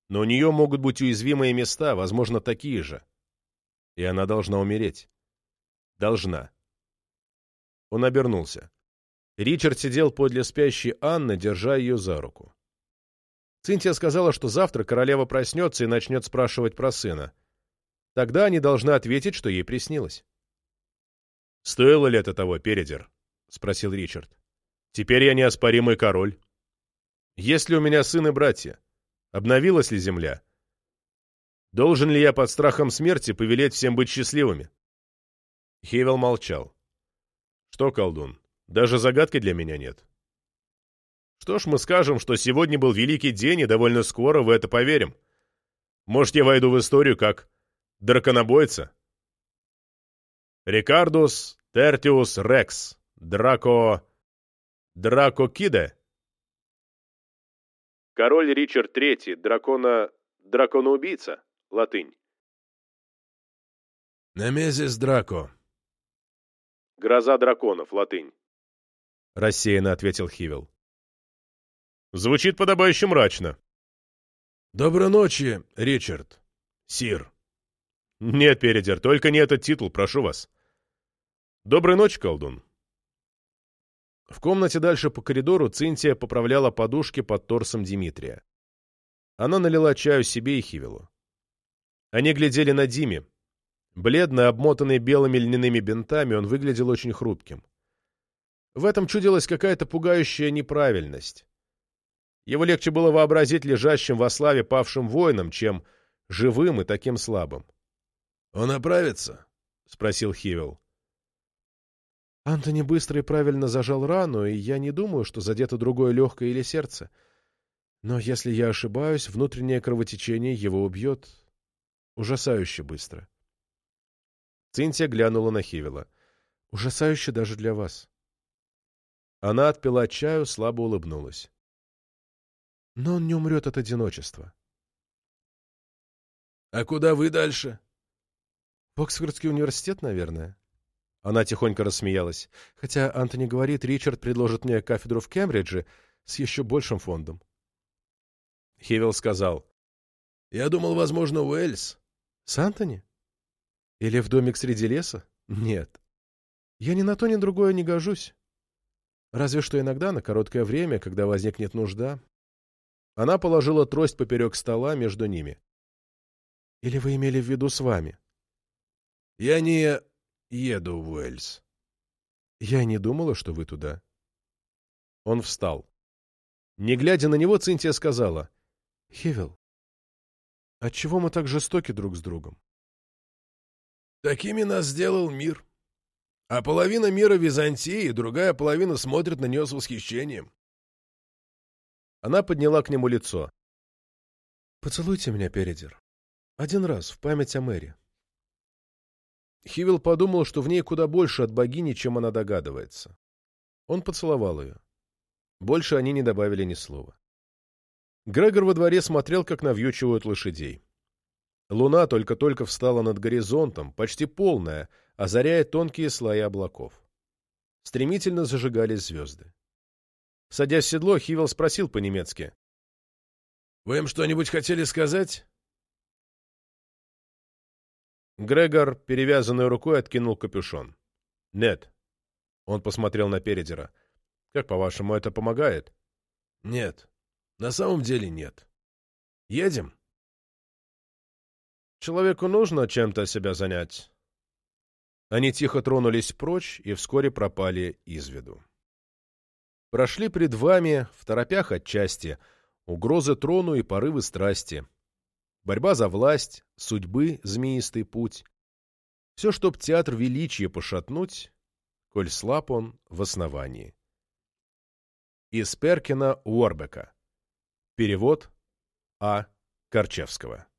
но у нее могут быть уязвимые места, возможно, такие же. И она должна умереть. Должна. Он обернулся. Ричард сидел подле спящей Анны, держа ее за руку. Цинтия сказала, что завтра королева проснется и начнет спрашивать про сына. Тогда они должны ответить, что ей приснилось. «Стоило ли это того, Передер?» — спросил Ричард. «Теперь я неоспоримый король. Есть ли у меня сын и братья? Обновилась ли земля? Должен ли я под страхом смерти повелеть всем быть счастливыми?» Хевел молчал. «Что, колдун, даже загадки для меня нет?» «Что ж, мы скажем, что сегодня был великий день, и довольно скоро в это поверим. Может, я войду в историю как драконобойца?» Рикардус Тертиус Рекс, Драко... Драко Киде? Король Ричард III, дракона... драконоубийца, латынь. Немезис Драко. Гроза драконов, латынь. Рассеянно ответил Хивел. Звучит подобающе мрачно. Доброй ночи, Ричард. Сир. Нет, Передер, только не этот титул, прошу вас. Доброй ночи, колдун. В комнате дальше по коридору Цинтия поправляла подушки под торсом Дмитрия. Она налила чаю себе и Хивелу. Они глядели на Диме. Бледно, обмотанный белыми льняными бинтами, он выглядел очень хрупким. В этом чудилась какая-то пугающая неправильность. Его легче было вообразить лежащим во славе павшим воином, чем живым и таким слабым. «Он оправится?» — спросил Хивел. Антони быстро и правильно зажал рану, и я не думаю, что задето другое легкое или сердце. Но если я ошибаюсь, внутреннее кровотечение его убьет ужасающе быстро. Цинтия глянула на Хивела. Ужасающе даже для вас. Она отпила чаю, слабо улыбнулась. Но он не умрет от одиночества. — А куда вы дальше? Оксфордский университет, наверное. Она тихонько рассмеялась. Хотя Антони говорит, Ричард предложит мне кафедру в Кембридже с еще большим фондом. Хевилл сказал. Я думал, возможно, Уэльс. С Антони? Или в домик среди леса? Нет. Я ни на то, ни другое не гожусь. Разве что иногда, на короткое время, когда возникнет нужда. Она положила трость поперек стола между ними. Или вы имели в виду с вами? Я не еду в Уэльс. Я не думала, что вы туда. Он встал. Не глядя на него, Цинтия сказала. — Хевел, отчего мы так жестоки друг с другом? — Такими нас сделал мир. А половина мира Византии, и другая половина смотрит на нее с восхищением. Она подняла к нему лицо. — Поцелуйте меня, Передер. Один раз, в память о Мэри. Хивил подумал, что в ней куда больше от богини, чем она догадывается. Он поцеловал ее. Больше они не добавили ни слова. Грегор во дворе смотрел, как навьючивают лошадей. Луна только-только встала над горизонтом, почти полная, озаряя тонкие слои облаков. Стремительно зажигались звезды. Садясь в седло, Хивил спросил по-немецки. — Вы им что-нибудь хотели сказать? Грегор, перевязанной рукой, откинул капюшон. «Нет». Он посмотрел на Передера. «Как, по-вашему, это помогает?» «Нет. На самом деле нет. Едем?» «Человеку нужно чем-то себя занять». Они тихо тронулись прочь и вскоре пропали из виду. Прошли пред вами, в торопях отчасти, угрозы трону и порывы страсти, борьба за власть, судьбы, змеистый путь. Все, чтоб театр величия пошатнуть, коль слаб он в основании. Из Перкина Уорбека. Перевод А. Корчевского.